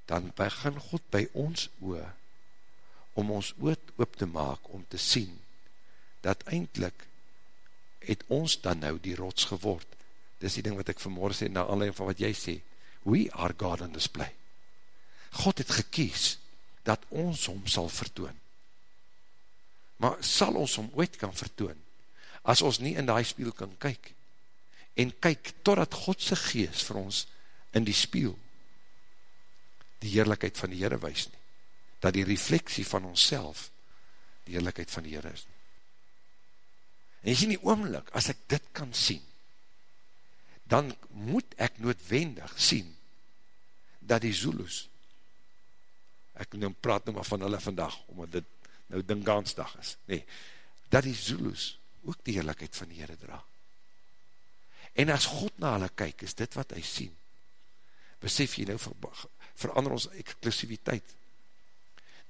dan begin God by ons oor, om ons oot oop te maak, om te sien, dat eindelijk het ons dan nou die rots geword. Dis die ding wat ek vanmorgen sê, na aanleiding van wat jy sê, we are God in display. God het gekies, dat ons hom sal vertoon. Maar sal ons hom ooit kan vertoon, as ons nie in die spiel kan kyk, en kyk totdat Godse geest vir ons in die spiel die heerlijkheid van die Heere wees nie. Dat die refleksie van ons die heerlijkheid van die Heere is nie. En jy sien die oomlik, as ek dit kan sien, dan moet ek noodwendig sien, dat die Zulus, ek nou praat nou maar van hulle vandag, omdat dit nou Dingansdag is, nee, dat die Zulus ook die heerlijkheid van die Heere dra. En as God na hulle kyk, is dit wat hy sien. Besef jy nou, ver, verander ons eksklusiviteit.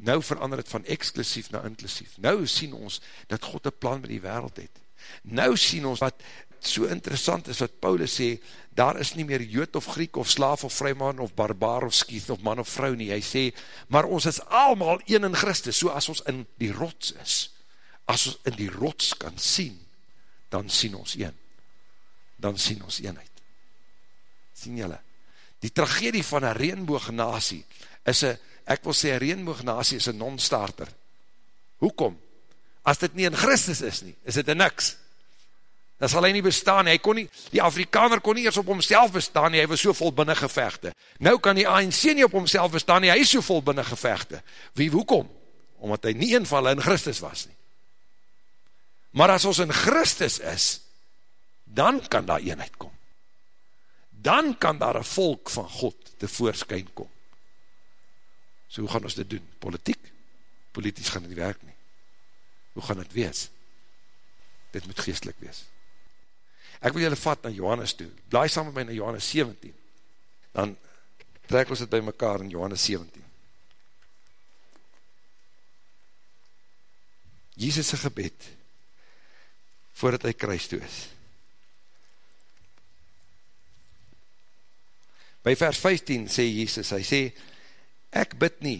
Nou verander het van eksklusief na inklusief. Nou sien ons, dat God een plan met die wereld het. Nou sien ons wat so interessant is wat Paulus sê, daar is nie meer jood of Griek of slaaf of vryman of barbaar of skiet of man of vrou nie. Hy sê, maar ons is allemaal een in Christus, so as ons in die rots is, as ons in die rots kan sien, dan sien ons een. Dan sien ons eenheid. Sien jylle? Die tragedie van een reenboognasie is een, ek wil sê, een reenboognasie is een non-starter. Hoekom? As dit nie in Christus is nie, is dit in niks. Dan sal hy nie bestaan, hy kon nie, die Afrikaner kon nie eers op homself bestaan nie, hy was so vol binnengevechte. Nou kan die ANC nie op homself bestaan nie, hy is so vol binnengevechte. Wie, hoekom? Omdat hy nie invallen in Christus was nie. Maar as ons in Christus is, dan kan daar eenheid kom. Dan kan daar een volk van God te voorskyn kom. So hoe gaan ons dit doen? Politiek? Politisch gaan dit werk nie. Hoe gaan het wees? Dit moet geestelik wees. Ek wil julle vat na Johannes toe. Blaai saam met my na Johannes 17. Dan trek ons het by mekaar in Johannes 17. Jesus' gebed voordat hy kruis toe is. By vers 15 sê Jesus, hy sê, ek bid nie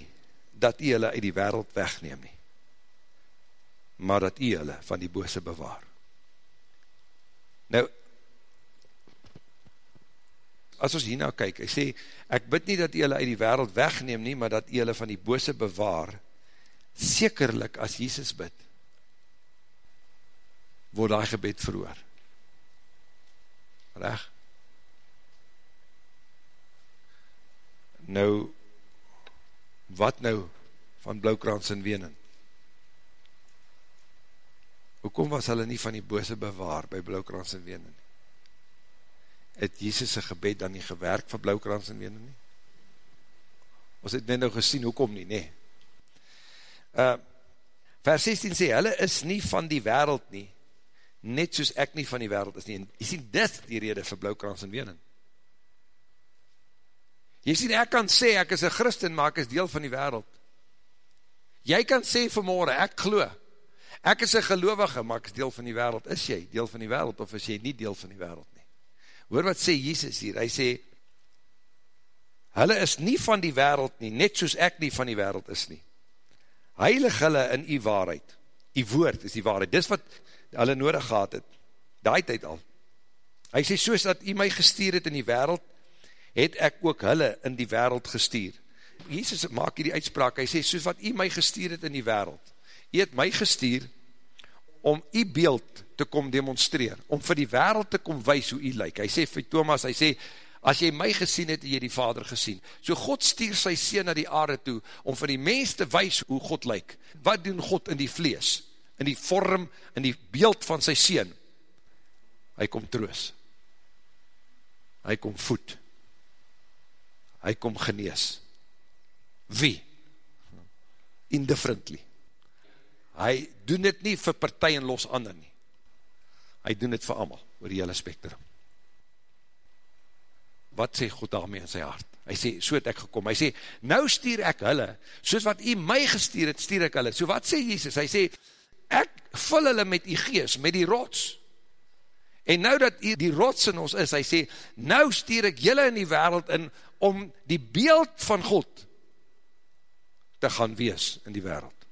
dat jy hulle uit die wereld wegneem nie maar dat u hulle van die bose bewaar. Nou, as ons hierna kyk, hy sê, ek bid nie dat u hulle uit die wereld wegneem nie, maar dat u hulle van die bose bewaar, sekerlik as Jesus bid, word die gebed verhoor. Reg? Nou, wat nou van Blauwkrans en Wenen? Hoekom was hulle nie van die bose bewaar by Blauwkrans en Wenen? Het Jesus' gebed dan nie gewerk vir Blauwkrans en Wenen nie? Ons het net nou gesien, hoekom nie, nee. Uh, vers 16 sê, hulle is nie van die wereld nie, net soos ek nie van die wereld is nie. En jy sien dit die rede vir Blauwkrans en Wenen. Jy sien, ek kan sê, ek is een christen, maar ek is deel van die wereld. Jy kan sê vanmorgen, ek geloof, Ek is een gelovige, maar ek is deel van die wereld. Is jy deel van die wereld, of is jy nie deel van die wereld nie? Hoor wat sê Jesus hier, hy sê, hulle is nie van die wereld nie, net soos ek nie van die wereld is nie. Heilig hulle in die waarheid, die woord is die waarheid, dis wat hulle nodig gehad het, daai tyd al. Hy sê, soos dat jy my gestuur het in die wereld, het ek ook hulle in die wereld gestuur. Jesus maak hier die uitspraak, hy sê, soos wat jy my gestuur het in die wereld, jy het my gestuur om jy beeld te kom demonstreer, om vir die wereld te kom wees hoe jy lyk. Hy sê vir Thomas, hy sê, as jy my gesien het, jy die vader gesien. So God stuur sy sien na die aarde toe, om vir die mens te wees hoe God lyk. Wat doen God in die vlees? In die vorm, in die beeld van sy sien? Hy kom troos. Hy kom voed. Hy kom genees. Wie? Indifferently. Hy doen dit nie vir partij en los ander nie. Hy doen dit vir allemaal, oor die hele spektrum. Wat sê God daarmee in sy hart? Hy sê, so het ek gekom. Hy sê, nou stuur ek hulle, soos wat hy my gestuur het, stuur ek hulle. So wat sê Jesus? Hy sê, ek vul hulle met die geest, met die rots. En nou dat die rots in ons is, hy sê, nou stuur ek julle in die wereld in, om die beeld van God te gaan wees in die wereld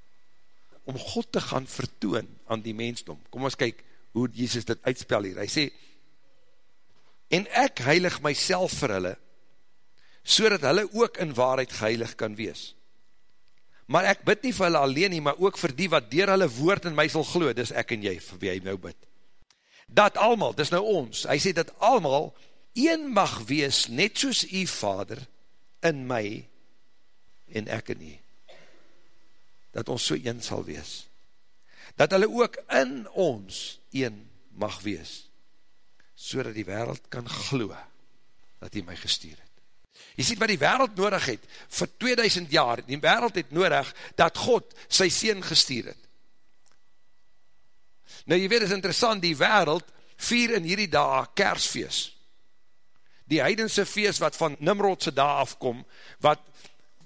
om God te gaan vertoon aan die mensdom. Kom ons kyk hoe Jesus dit uitspel hier. Hy sê, en ek heilig myself vir hulle, so dat hulle ook in waarheid geheilig kan wees. Maar ek bid nie vir hulle alleen nie, maar ook vir die wat dier hulle woord in my sal glo, dis ek en jy, vir wie hy nou bid. Dat almal, dis nou ons, hy sê dat almal een mag wees, net soos die vader, in my, en ek en jy dat ons so een sal wees. Dat hulle ook in ons een mag wees, so dat die wereld kan glo, dat hy my gestuur het. Jy sê wat die wereld nodig het, vir 2000 jaar, die wereld het nodig, dat God sy sien gestuur het. Nou jy weet, is interessant, die wereld vier in hierdie dag kersfeest. Die heidense feest wat van Nimrodse dag afkom, wat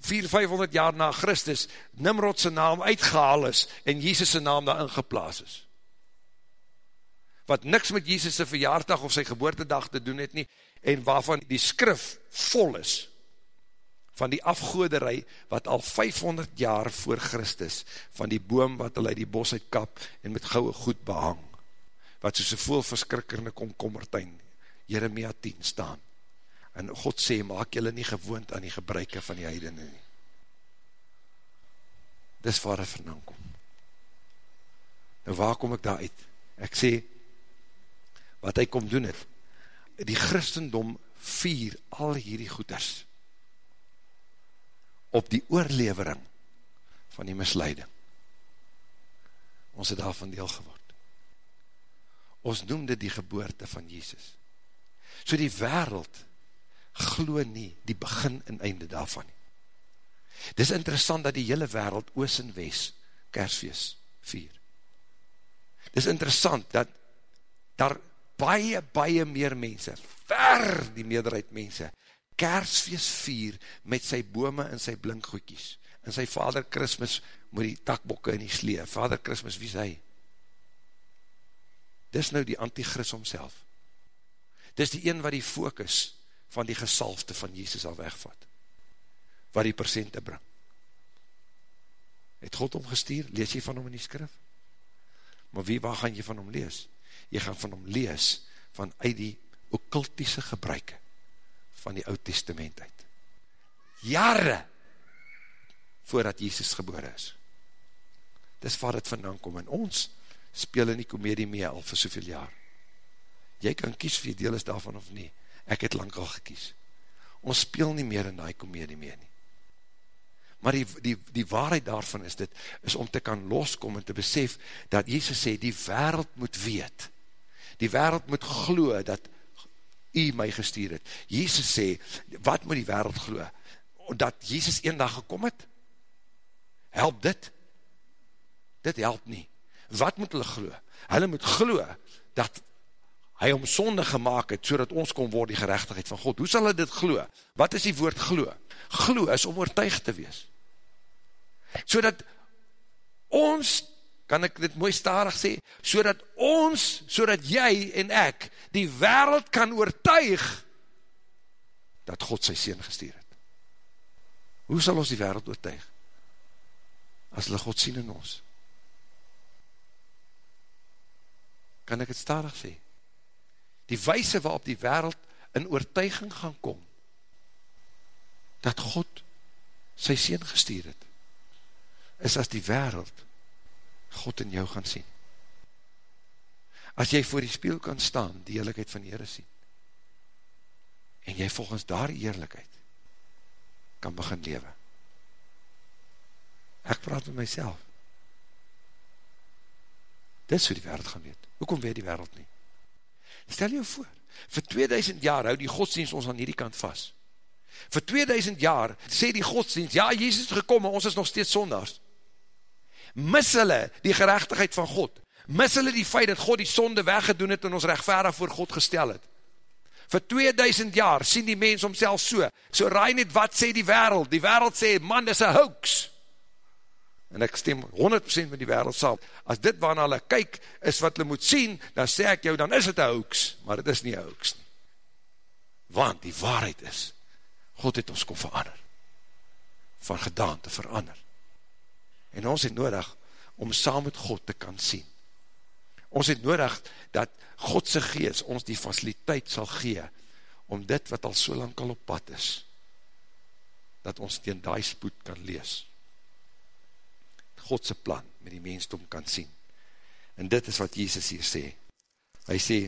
4, 500 jaar na Christus, Nimrod sy naam uitgehaal is, en Jesus sy naam daar ingeplaas is. Wat niks met Jesus sy verjaardag of sy geboortedag te doen het nie, en waarvan die skrif vol is, van die afgoderij, wat al 500 jaar voor Christus, van die boom wat hulle die bos uitkap, en met gouwe goed behang, wat soos een voelverskrikkerde komkommertuin, Jeremia 10 staan, En God sê, maak julle nie gewoond aan die gebruike van die heidene nie. Dis waar hy vandaan kom. Nou waar kom ek daar uit? Ek sê, wat hy kom doen het, die Christendom vier al hierdie goeders op die oorlevering van die misleiding. Ons het daarvan deel geword. Ons noem dit die geboorte van Jesus. So die wereld glo nie die begin en einde daarvan nie. Dit is interessant dat die hele wereld oos en wees kersfeest vier. Dit is interessant dat daar baie, baie meer mense, ver die meerderheid mense, kersfeest vier met sy bome en sy blinkgoedkies. En sy vader Christmas moet die takbokke in die slee. Vader Christmas, wie is hy? Dis nou die antichrist omself. Dis die een wat die focus van die gesalfte van Jesus al wegvat, wat die percente bring. Het God omgestuur, lees jy van hom in die skrif? Maar wie, waar gaan jy van hom lees? Jy gaan van hom lees, van uit die okkultiese gebruike, van die oud testament uit. Jare, voordat Jesus gebore is. Dis waar het vandaan kom, en ons speel in die komedie mee al vir soveel jaar. Jy kan kies of jy deel is daarvan of nie, ek het lang al gekies. Ons speel nie meer in die komedie meer nie. Maar die, die, die waarheid daarvan is dit, is om te kan loskom en te besef, dat Jezus sê, die wereld moet weet, die wereld moet glo, dat u my gestuur het. Jezus sê, wat moet die wereld glo? Dat Jezus een dag gekom het? Help dit? Dit help nie. Wat moet hulle glo? Hulle moet glo, dat hy om sonde gemaakt het, so ons kon word die gerechtigheid van God. Hoe sal hy dit glo? Wat is die woord glo? Glo is om oortuig te wees. So ons kan ek dit mooi starig sê, so dat ons, so dat jy en ek, die wereld kan oortuig, dat God sy Seen gestuur het. Hoe sal ons die wereld oortuig? As hulle God sien in ons. Kan ek het starig sê? Die wijse waarop die wereld in oortuiging gaan kom, dat God sy Seen gestuur het, is as die wereld God in jou gaan sien. As jy voor die spiel kan staan, die eerlijkheid van die Heere sien, en jy volgens daar eerlijkheid kan begin lewe. Ek praat met myself. Dit is hoe die wereld gaan weet. Hoekom weet die wereld nie? Stel jou voor, vir 2000 jaar hou die godsdienst ons aan hierdie kant vast. Vir 2000 jaar sê die godsdienst, ja, Jezus is gekom, ons is nog steeds sondags mis hulle die gerechtigheid van God, mis hulle die feit dat God die sonde weggedoen het en ons rechtvaardig voor God gestel het. Vir 2000 jaar sien die mens omself so, so raai net wat sê die wereld, die wereld sê, man, dis een hoax, en ek stem 100% met die wereld saam, as dit waarna hulle kyk, is wat hulle moet sien, dan sê ek jou, dan is het een hoax, maar het is nie een hoax nie. Want die waarheid is, God het ons kom verander, van gedaan te verander. En ons het nodig om saam met God te kan sien. Ons het nodig dat Godse geest ons die faciliteit sal gee om dit wat al so lang al op pad is, dat ons teen die spoed kan lees. Godse plan met die mensdom kan sien. En dit is wat Jezus hier sê. Hy sê,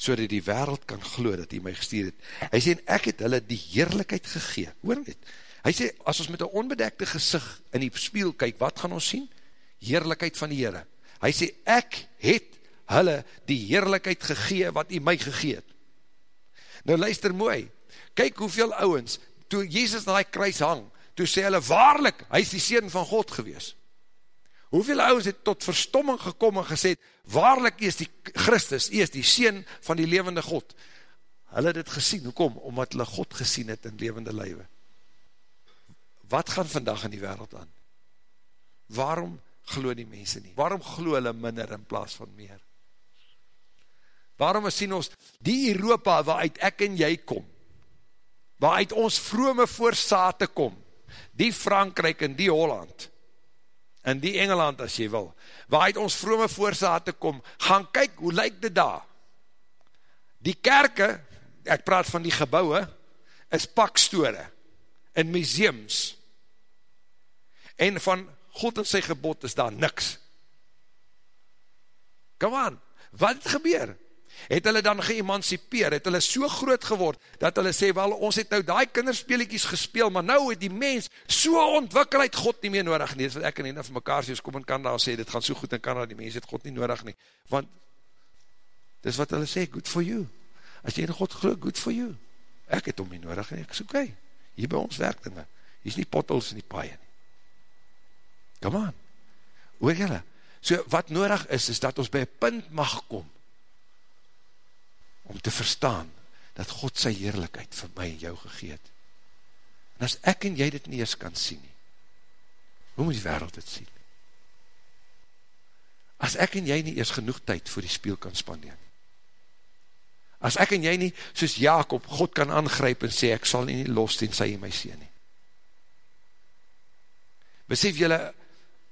so dat die wereld kan glo dat hy my gestuur het. Hy sê, ek het hulle die heerlijkheid gegee. Hoor net, Hy sê, as ons met een onbedekte gezicht in die spiel kyk, wat gaan ons sien? Heerlijkheid van die Heere. Hy sê, ek het hulle die heerlijkheid gegee wat hy my gegee het. Nou luister mooi, kyk hoeveel ouwens, toe Jezus na die kruis hang, toe sê hulle, waarlik, hy is die Seen van God gewees. Hoeveel ouwens het tot verstomming gekom en gesê, waarlik is die Christus, hy is die Seen van die levende God. Hulle het het gesien, hoekom? Omdat hulle God gesien het in levende leiwe wat gaan vandag in die wereld aan? Waarom glo die mense nie? Waarom glo hulle minder in plaas van meer? Waarom sien ons die Europa waaruit ek en jy kom, waaruit ons vrome voorsate kom, die Frankrijk en die Holland, en die Engeland as jy wil, waaruit ons vrome voorsate kom, gaan kyk, hoe lyk dit daar? Die kerke, ek praat van die gebouwe, is pakstore, in museums, en van God en sy gebod is daar niks. Come on, wat het gebeur? Het hulle dan geëmancipeer, het hulle so groot geword, dat hulle sê, wel, ons het nou die kinderspeelikies gespeel, maar nou het die mens so ontwikkelheid God nie meer nodig nie, dit is wat ek en ene van mekaar sê, kom in Canada sê, dit gaan so goed in Canada, die mens het God nie nodig nie, want, dit is wat hulle sê, good for you, as jy in God geluk, good for you, ek het om nie nodig nie, ek oké, okay. hier by ons werk dinge, hier is nie potholes in die paie nie, Come on. Hoor jylle? So wat nodig is, is dat ons by een punt mag kom om te verstaan dat God sy heerlijkheid vir my en jou gegeet. En as ek en jy dit nie eens kan sien nie, hoe moet die wereld dit sien? As ek en jy nie eers genoeg tyd voor die spiel kan spandeer nie, as ek en jy nie, soos Jacob, God kan aangryp en sê, ek sal nie los, ten sy in my sê nie. Besef jylle,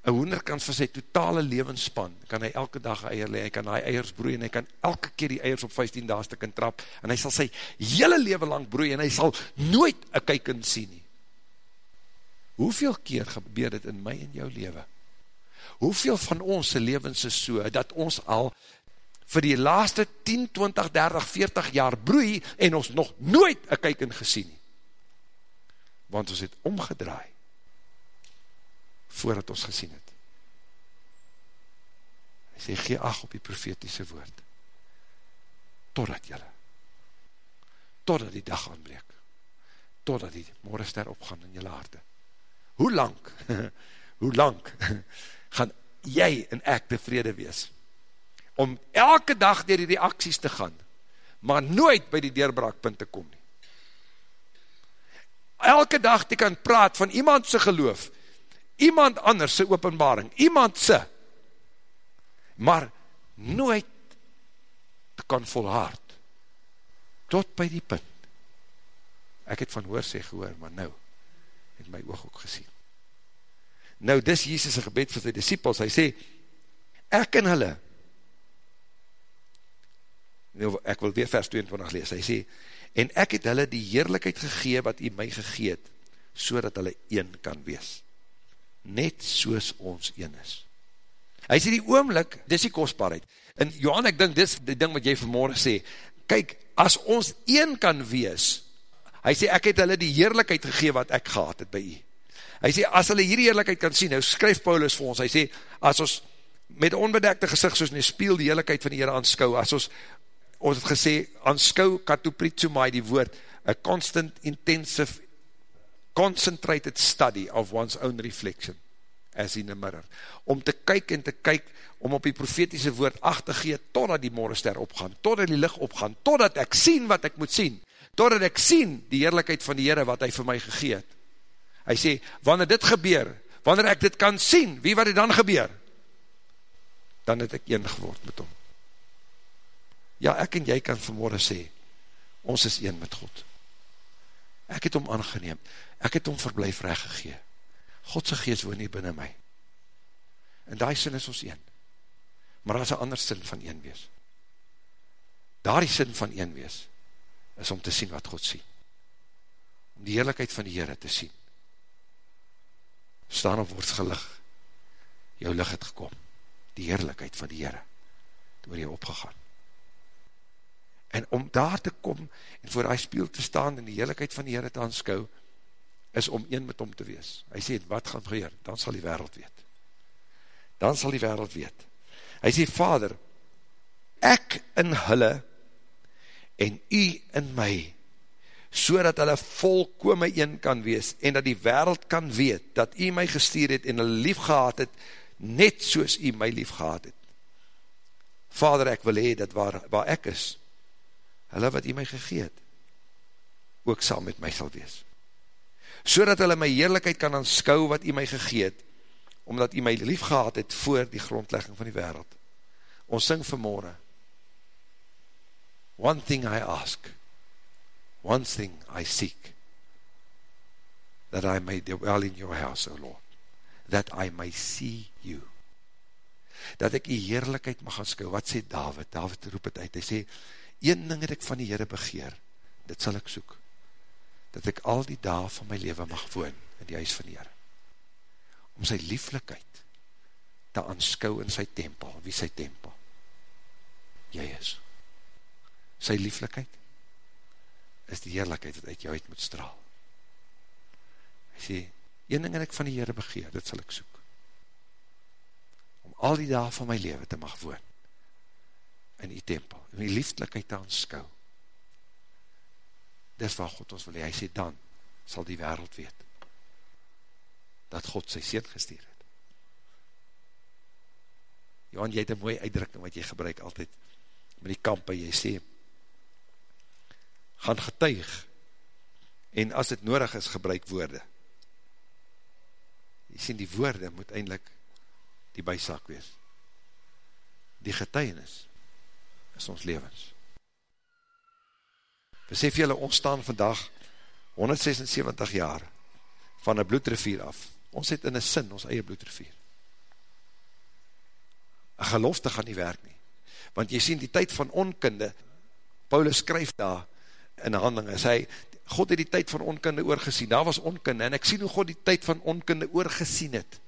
een hoender kan vir sy totale levensspan, kan hy elke dag eier le, hy kan hy eiers broei, en hy kan elke keer die eiers op 15 daaste kan trap, en hy sal sy hele leven lang broei, en hy sal nooit een kykin sien nie. Hoeveel keer gebeur dit in my en jou leven? Hoeveel van ons levens is so, dat ons al vir die laaste 10, 20, 30, 40 jaar broei, en ons nog nooit een kykin gesien nie. Want ons het omgedraai, voordat ons gesien het. Hy sê, gee ag op die profetiese woord, totdat jylle, totdat die dag aanbreek, totdat die morgenster opgaan in jylle harte. Hoe lang, hoe lang, gaan jy en ek tevrede wees, om elke dag dier die reacties te gaan, maar nooit by die deurbraakpunt te kom nie. Elke dag die kan praat van iemand sy geloof, iemand anders sy openbaring, iemand sy, maar nooit kan volhaard, tot by die punt. Ek het van hoor sê gehoor, maar nou, het my oog ook gesien. Nou, dis Jesus' gebed vir sy disciples, hy sê, ek en hulle, nou, ek wil weer vers 22 lees, hy sê, en ek het hulle die heerlijkheid gegee wat hy my gegeet, so dat hulle een kan wees. Net soos ons een is. Hy sê die oomlik, dis die kostbaarheid. En Johan, ek dink, dis die ding wat jy vanmorgen sê, kyk, as ons een kan wees, hy sê, ek het hulle die heerlijkheid gegee wat ek gehad het by jy. Hy sê, as hulle hierdie heerlijkheid kan sien, nou skryf Paulus vir ons, hy sê, as ons met onbedekte gezicht, soos in die spiel die heerlijkheid van die Heer aanskou, as ons, ons het gesê, aanskou katopritsumai die woord, a constant, intensive, concentrated study of one's own reflection, as in a mirror, om te kyk en te kyk, om op die profetiese woord acht te gee, totdat die morgenster opgaan, totdat die licht opgaan, totdat ek sien wat ek moet sien, totdat ek sien die heerlijkheid van die Heere wat hy vir my gegeet. Hy sê, wanneer dit gebeur, wanneer ek dit kan sien, wie wat dit dan gebeur? Dan het ek een geword met hom. Ja, ek en jy kan vanmorgen sê, ons is een met God. Ek het hom aangeneem, ek het hom verblijf recht gegee. Godse geest woon nie binnen my. En die sin is ons een. Maar daar is een ander sin van een wees. Daar die sin van een wees, is om te sien wat God sien. Om die heerlijkheid van die Heere te sien. Staan op woord gelig, jou lig het gekom, die heerlijkheid van die Heere, door jou opgegaan. En om daar te kom, en voor hy spiel te staan, en die heerlijkheid van die Heere te aanskou, is om een met hom te wees. Hy sê, wat gaan gebeur? Dan sal die wereld weet. Dan sal die wereld weet. Hy sê, Vader, ek in hulle, en u in my, so dat hulle volkome een kan wees, en dat die wereld kan weet, dat u my gestuur het, en hulle lief gehad het, net soos u my lief gehad het. Vader, ek wil hee, dat waar, waar ek is, hulle wat u my gegeet, ook sal met my sal wees so dat hulle my heerlijkheid kan aanskou wat u my gegeet, omdat u my lief gehad het voor die grondlegging van die wereld. Ons sing vanmorgen, One thing I ask, one thing I seek, that I may dwell in your house, O Lord, that I may see you. Dat ek die heerlijkheid mag aanskou, wat sê David? David roep het uit, hy sê, een ding het ek van die Heere begeer, dit sal ek soek, dat ek al die dae van my leven mag woon in die huis van die Heer. Om sy lieflikheid te aanskou in sy tempel. Wie sy tempel? Jy is. Sy lieflikheid is die heerlijkheid wat uit jou uit moet straal. Hy sê, een ding en ek van die Heere begeer, dit sal ek soek. Om al die dae van my leven te mag woon in die tempel, om die lieflikheid te aanskou dis waar God ons wil hee, hy sê dan sal die wereld weet dat God sy seed gestuur het. Johan, jy het een mooie uitdrukking wat jy gebruik altyd met die kampe, jy sê gaan getuig. En as dit nodig is, gebruik woorde. Jy sê die woorde moet eindelijk die bysak wees. Die getuigenis is ons levens Besef jylle, ons staan vandag 176 jaar van een bloedrivier af. Ons het in een sin ons eie bloedrivier. Een gelofte gaan nie werk nie. Want jy sien die tyd van onkunde, Paulus skryf daar in handeling, en sê, God het die tyd van onkunde oorgesien, daar was onkunde, en ek sien hoe God die tyd van onkunde oorgesien het,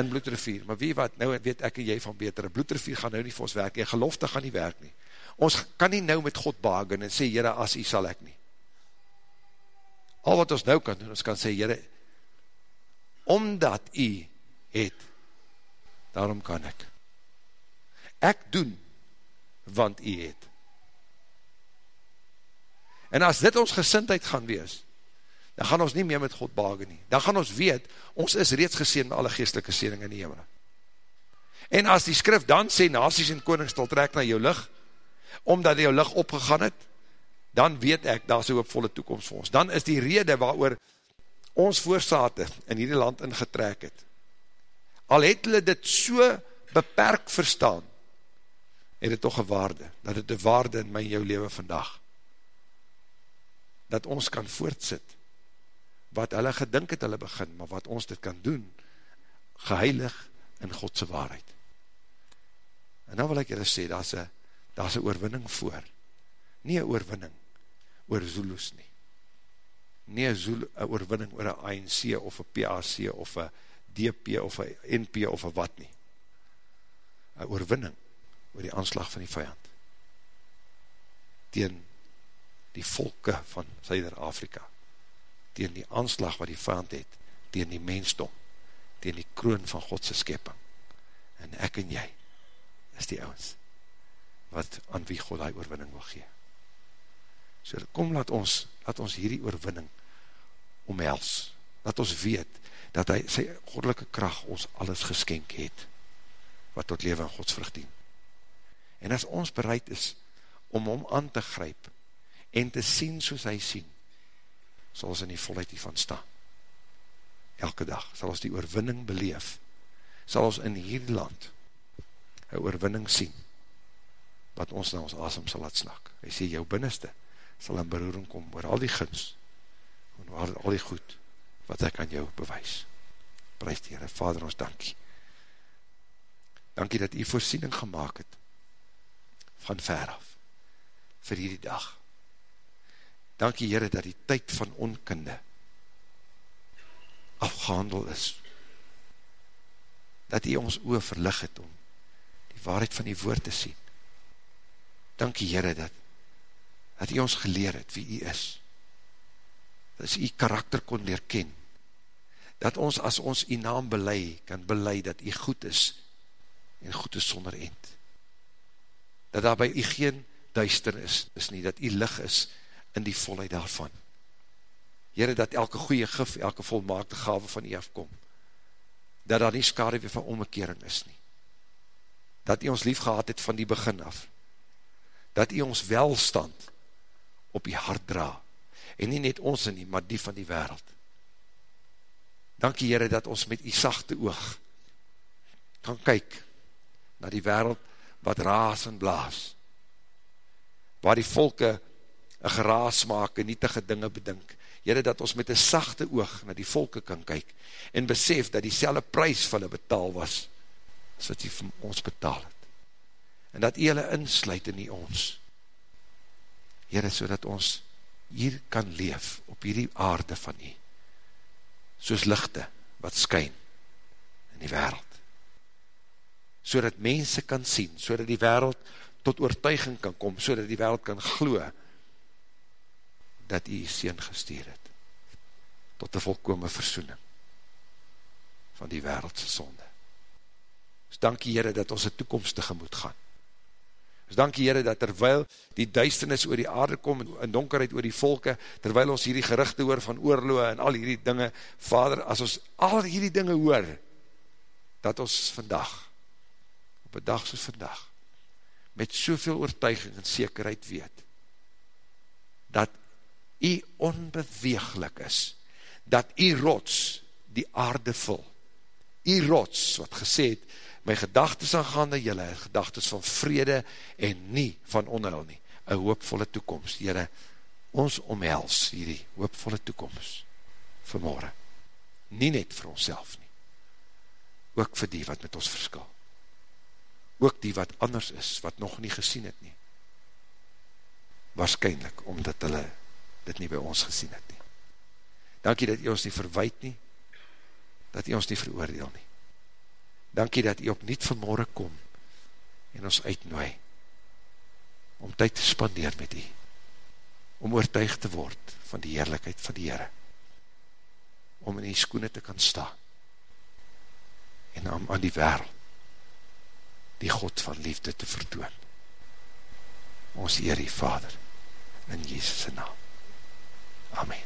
in bloedrivier, maar wie wat, nou weet ek en jy van beter, bloedrivier gaan nou nie vir ons werk, en gelofte gaan nie werk nie, ons kan nie nou met God bagen en sê, Heere, as jy sal ek nie. Al wat ons nou kan doen, ons kan sê, Heere, omdat jy het, daarom kan ek. Ek doen, want jy het. En as dit ons gesintheid gaan wees, dan gaan ons nie meer met God bagen nie. Dan gaan ons weet, ons is reeds geseen met alle geestelike seening in die hemel. En as die skrif dan sê, nasies en konings stel trek na jou licht, omdat jou licht opgegaan het, dan weet ek, daar is een hoopvolle toekomst vir ons. Dan is die rede waarover ons voorsate in hierdie land ingetrek het, al het hulle dit so beperk verstaan, het het toch een waarde, dat het een waarde in my jou leven vandag, dat ons kan voortsit, wat hulle gedink het hulle begin, maar wat ons dit kan doen, geheilig in Godse waarheid. En nou wil ek julle sê, daar is een oorwinning voor, nie een oorwinning oor Zulus nie, nie een oorwinning oor een ANC of een PAC of een DP of een NP of een wat nie, een oorwinning oor die aanslag van die vijand, tegen die volke van Zuider-Afrika, tegen die aanslag wat die vijand het, tegen die mensdom, tegen die kroon van Godse skepping, en ek en jy, is die ouwens, wat aan wie God die oorwinning wil gee. So kom, laat ons, laat ons hierdie oorwinning omhels, laat ons weet, dat hy sy godelike kracht ons alles geskenk het, wat tot leven in Gods vrucht dien. En as ons bereid is, om hom aan te gryp, en te sien soos hy sien, sal ons in die volheid hiervan staan. Elke dag sal ons die oorwinning beleef, sal ons in hierdie land een oorwinning sien, wat ons na ons asem sal laat snak. Hy sê, jou binneste sal in beroering kom oor al die gins, en oor al die goed, wat ek aan jou bewys. Prijs die Heere, Vader ons dankie. Dankie dat u voorsiening gemaakt het, van ver af, vir hierdie dag. Dankie Heere, dat die tyd van onkunde, afgehandel is, dat u ons oor verlig het, om die waarheid van die woord te sien. Dankie Heere, dat, dat u ons geleer het, wie u is, dat u karakter kon leer ken, dat ons as ons die naam belei, kan belei dat die goed is, en goed is sonder end. Dat daar by die geen duister is, is nie, dat die lig is, in die volheid daarvan. Heren, dat elke goeie gif, elke volmaakte gave van die afkom, dat daar nie skade weer van omkering is nie. Dat die ons lief gehad het van die begin af. Dat die ons welstand op die hart dra, en nie net ons nie, maar die van die wereld Dankie Heere dat ons met die sachte oog kan kyk na die wereld wat raas en blaas. Waar die volke een geraas maak en nietige dinge bedink. Heere dat ons met een sachte oog na die volke kan kyk en besef dat die selle prijs van hulle betaal was as wat die van ons betaal het. En dat die hulle insluit in die ons. Heere, so dat ons hier kan leef op hierdie aarde van die soos lichte wat skyn in die wereld. So dat mense kan sien, so dat die wereld tot oortuiging kan kom, so dat die wereld kan glo dat die sien gestuur het tot die volkome versoening van die wereldse sonde. Dus dankie Heere dat ons een toekomstige moet gaan. Dus dankie Heere dat terwyl die duisternis oor die aarde kom en donkerheid oor die volke, terwyl ons hierdie gerichte hoor van oorloe en al hierdie dinge, Vader, as ons al hierdie dinge hoor, dat ons vandag, op een dag soos vandag, met soveel oortuiging en zekerheid weet, dat u onbeweeglik is, dat u rots die aarde vul, u rots, wat gesê het, my gedagtes aangaande jylle, gedagtes van vrede en nie van onheil nie, een hoopvolle toekomst, jylle, ons omhels hierdie hoopvolle toekomst, vanmorgen, nie net vir onszelf nie, ook vir die wat met ons verskil, ook die wat anders is, wat nog nie gesien het nie, waarschijnlijk, omdat hulle dit nie by ons gesien het nie. Dankie dat jy ons nie verwijt nie, dat jy ons nie veroordeel nie. Dankie dat u opnieuw vanmorgen kom en ons uitnooi om tyd te spandeer met u, om oortuig te word van die heerlijkheid van die Heere, om in die skoene te kan staan en om aan die wereld die God van liefde te verdoen. Ons Heer die Vader, in Jezus' naam. Amen.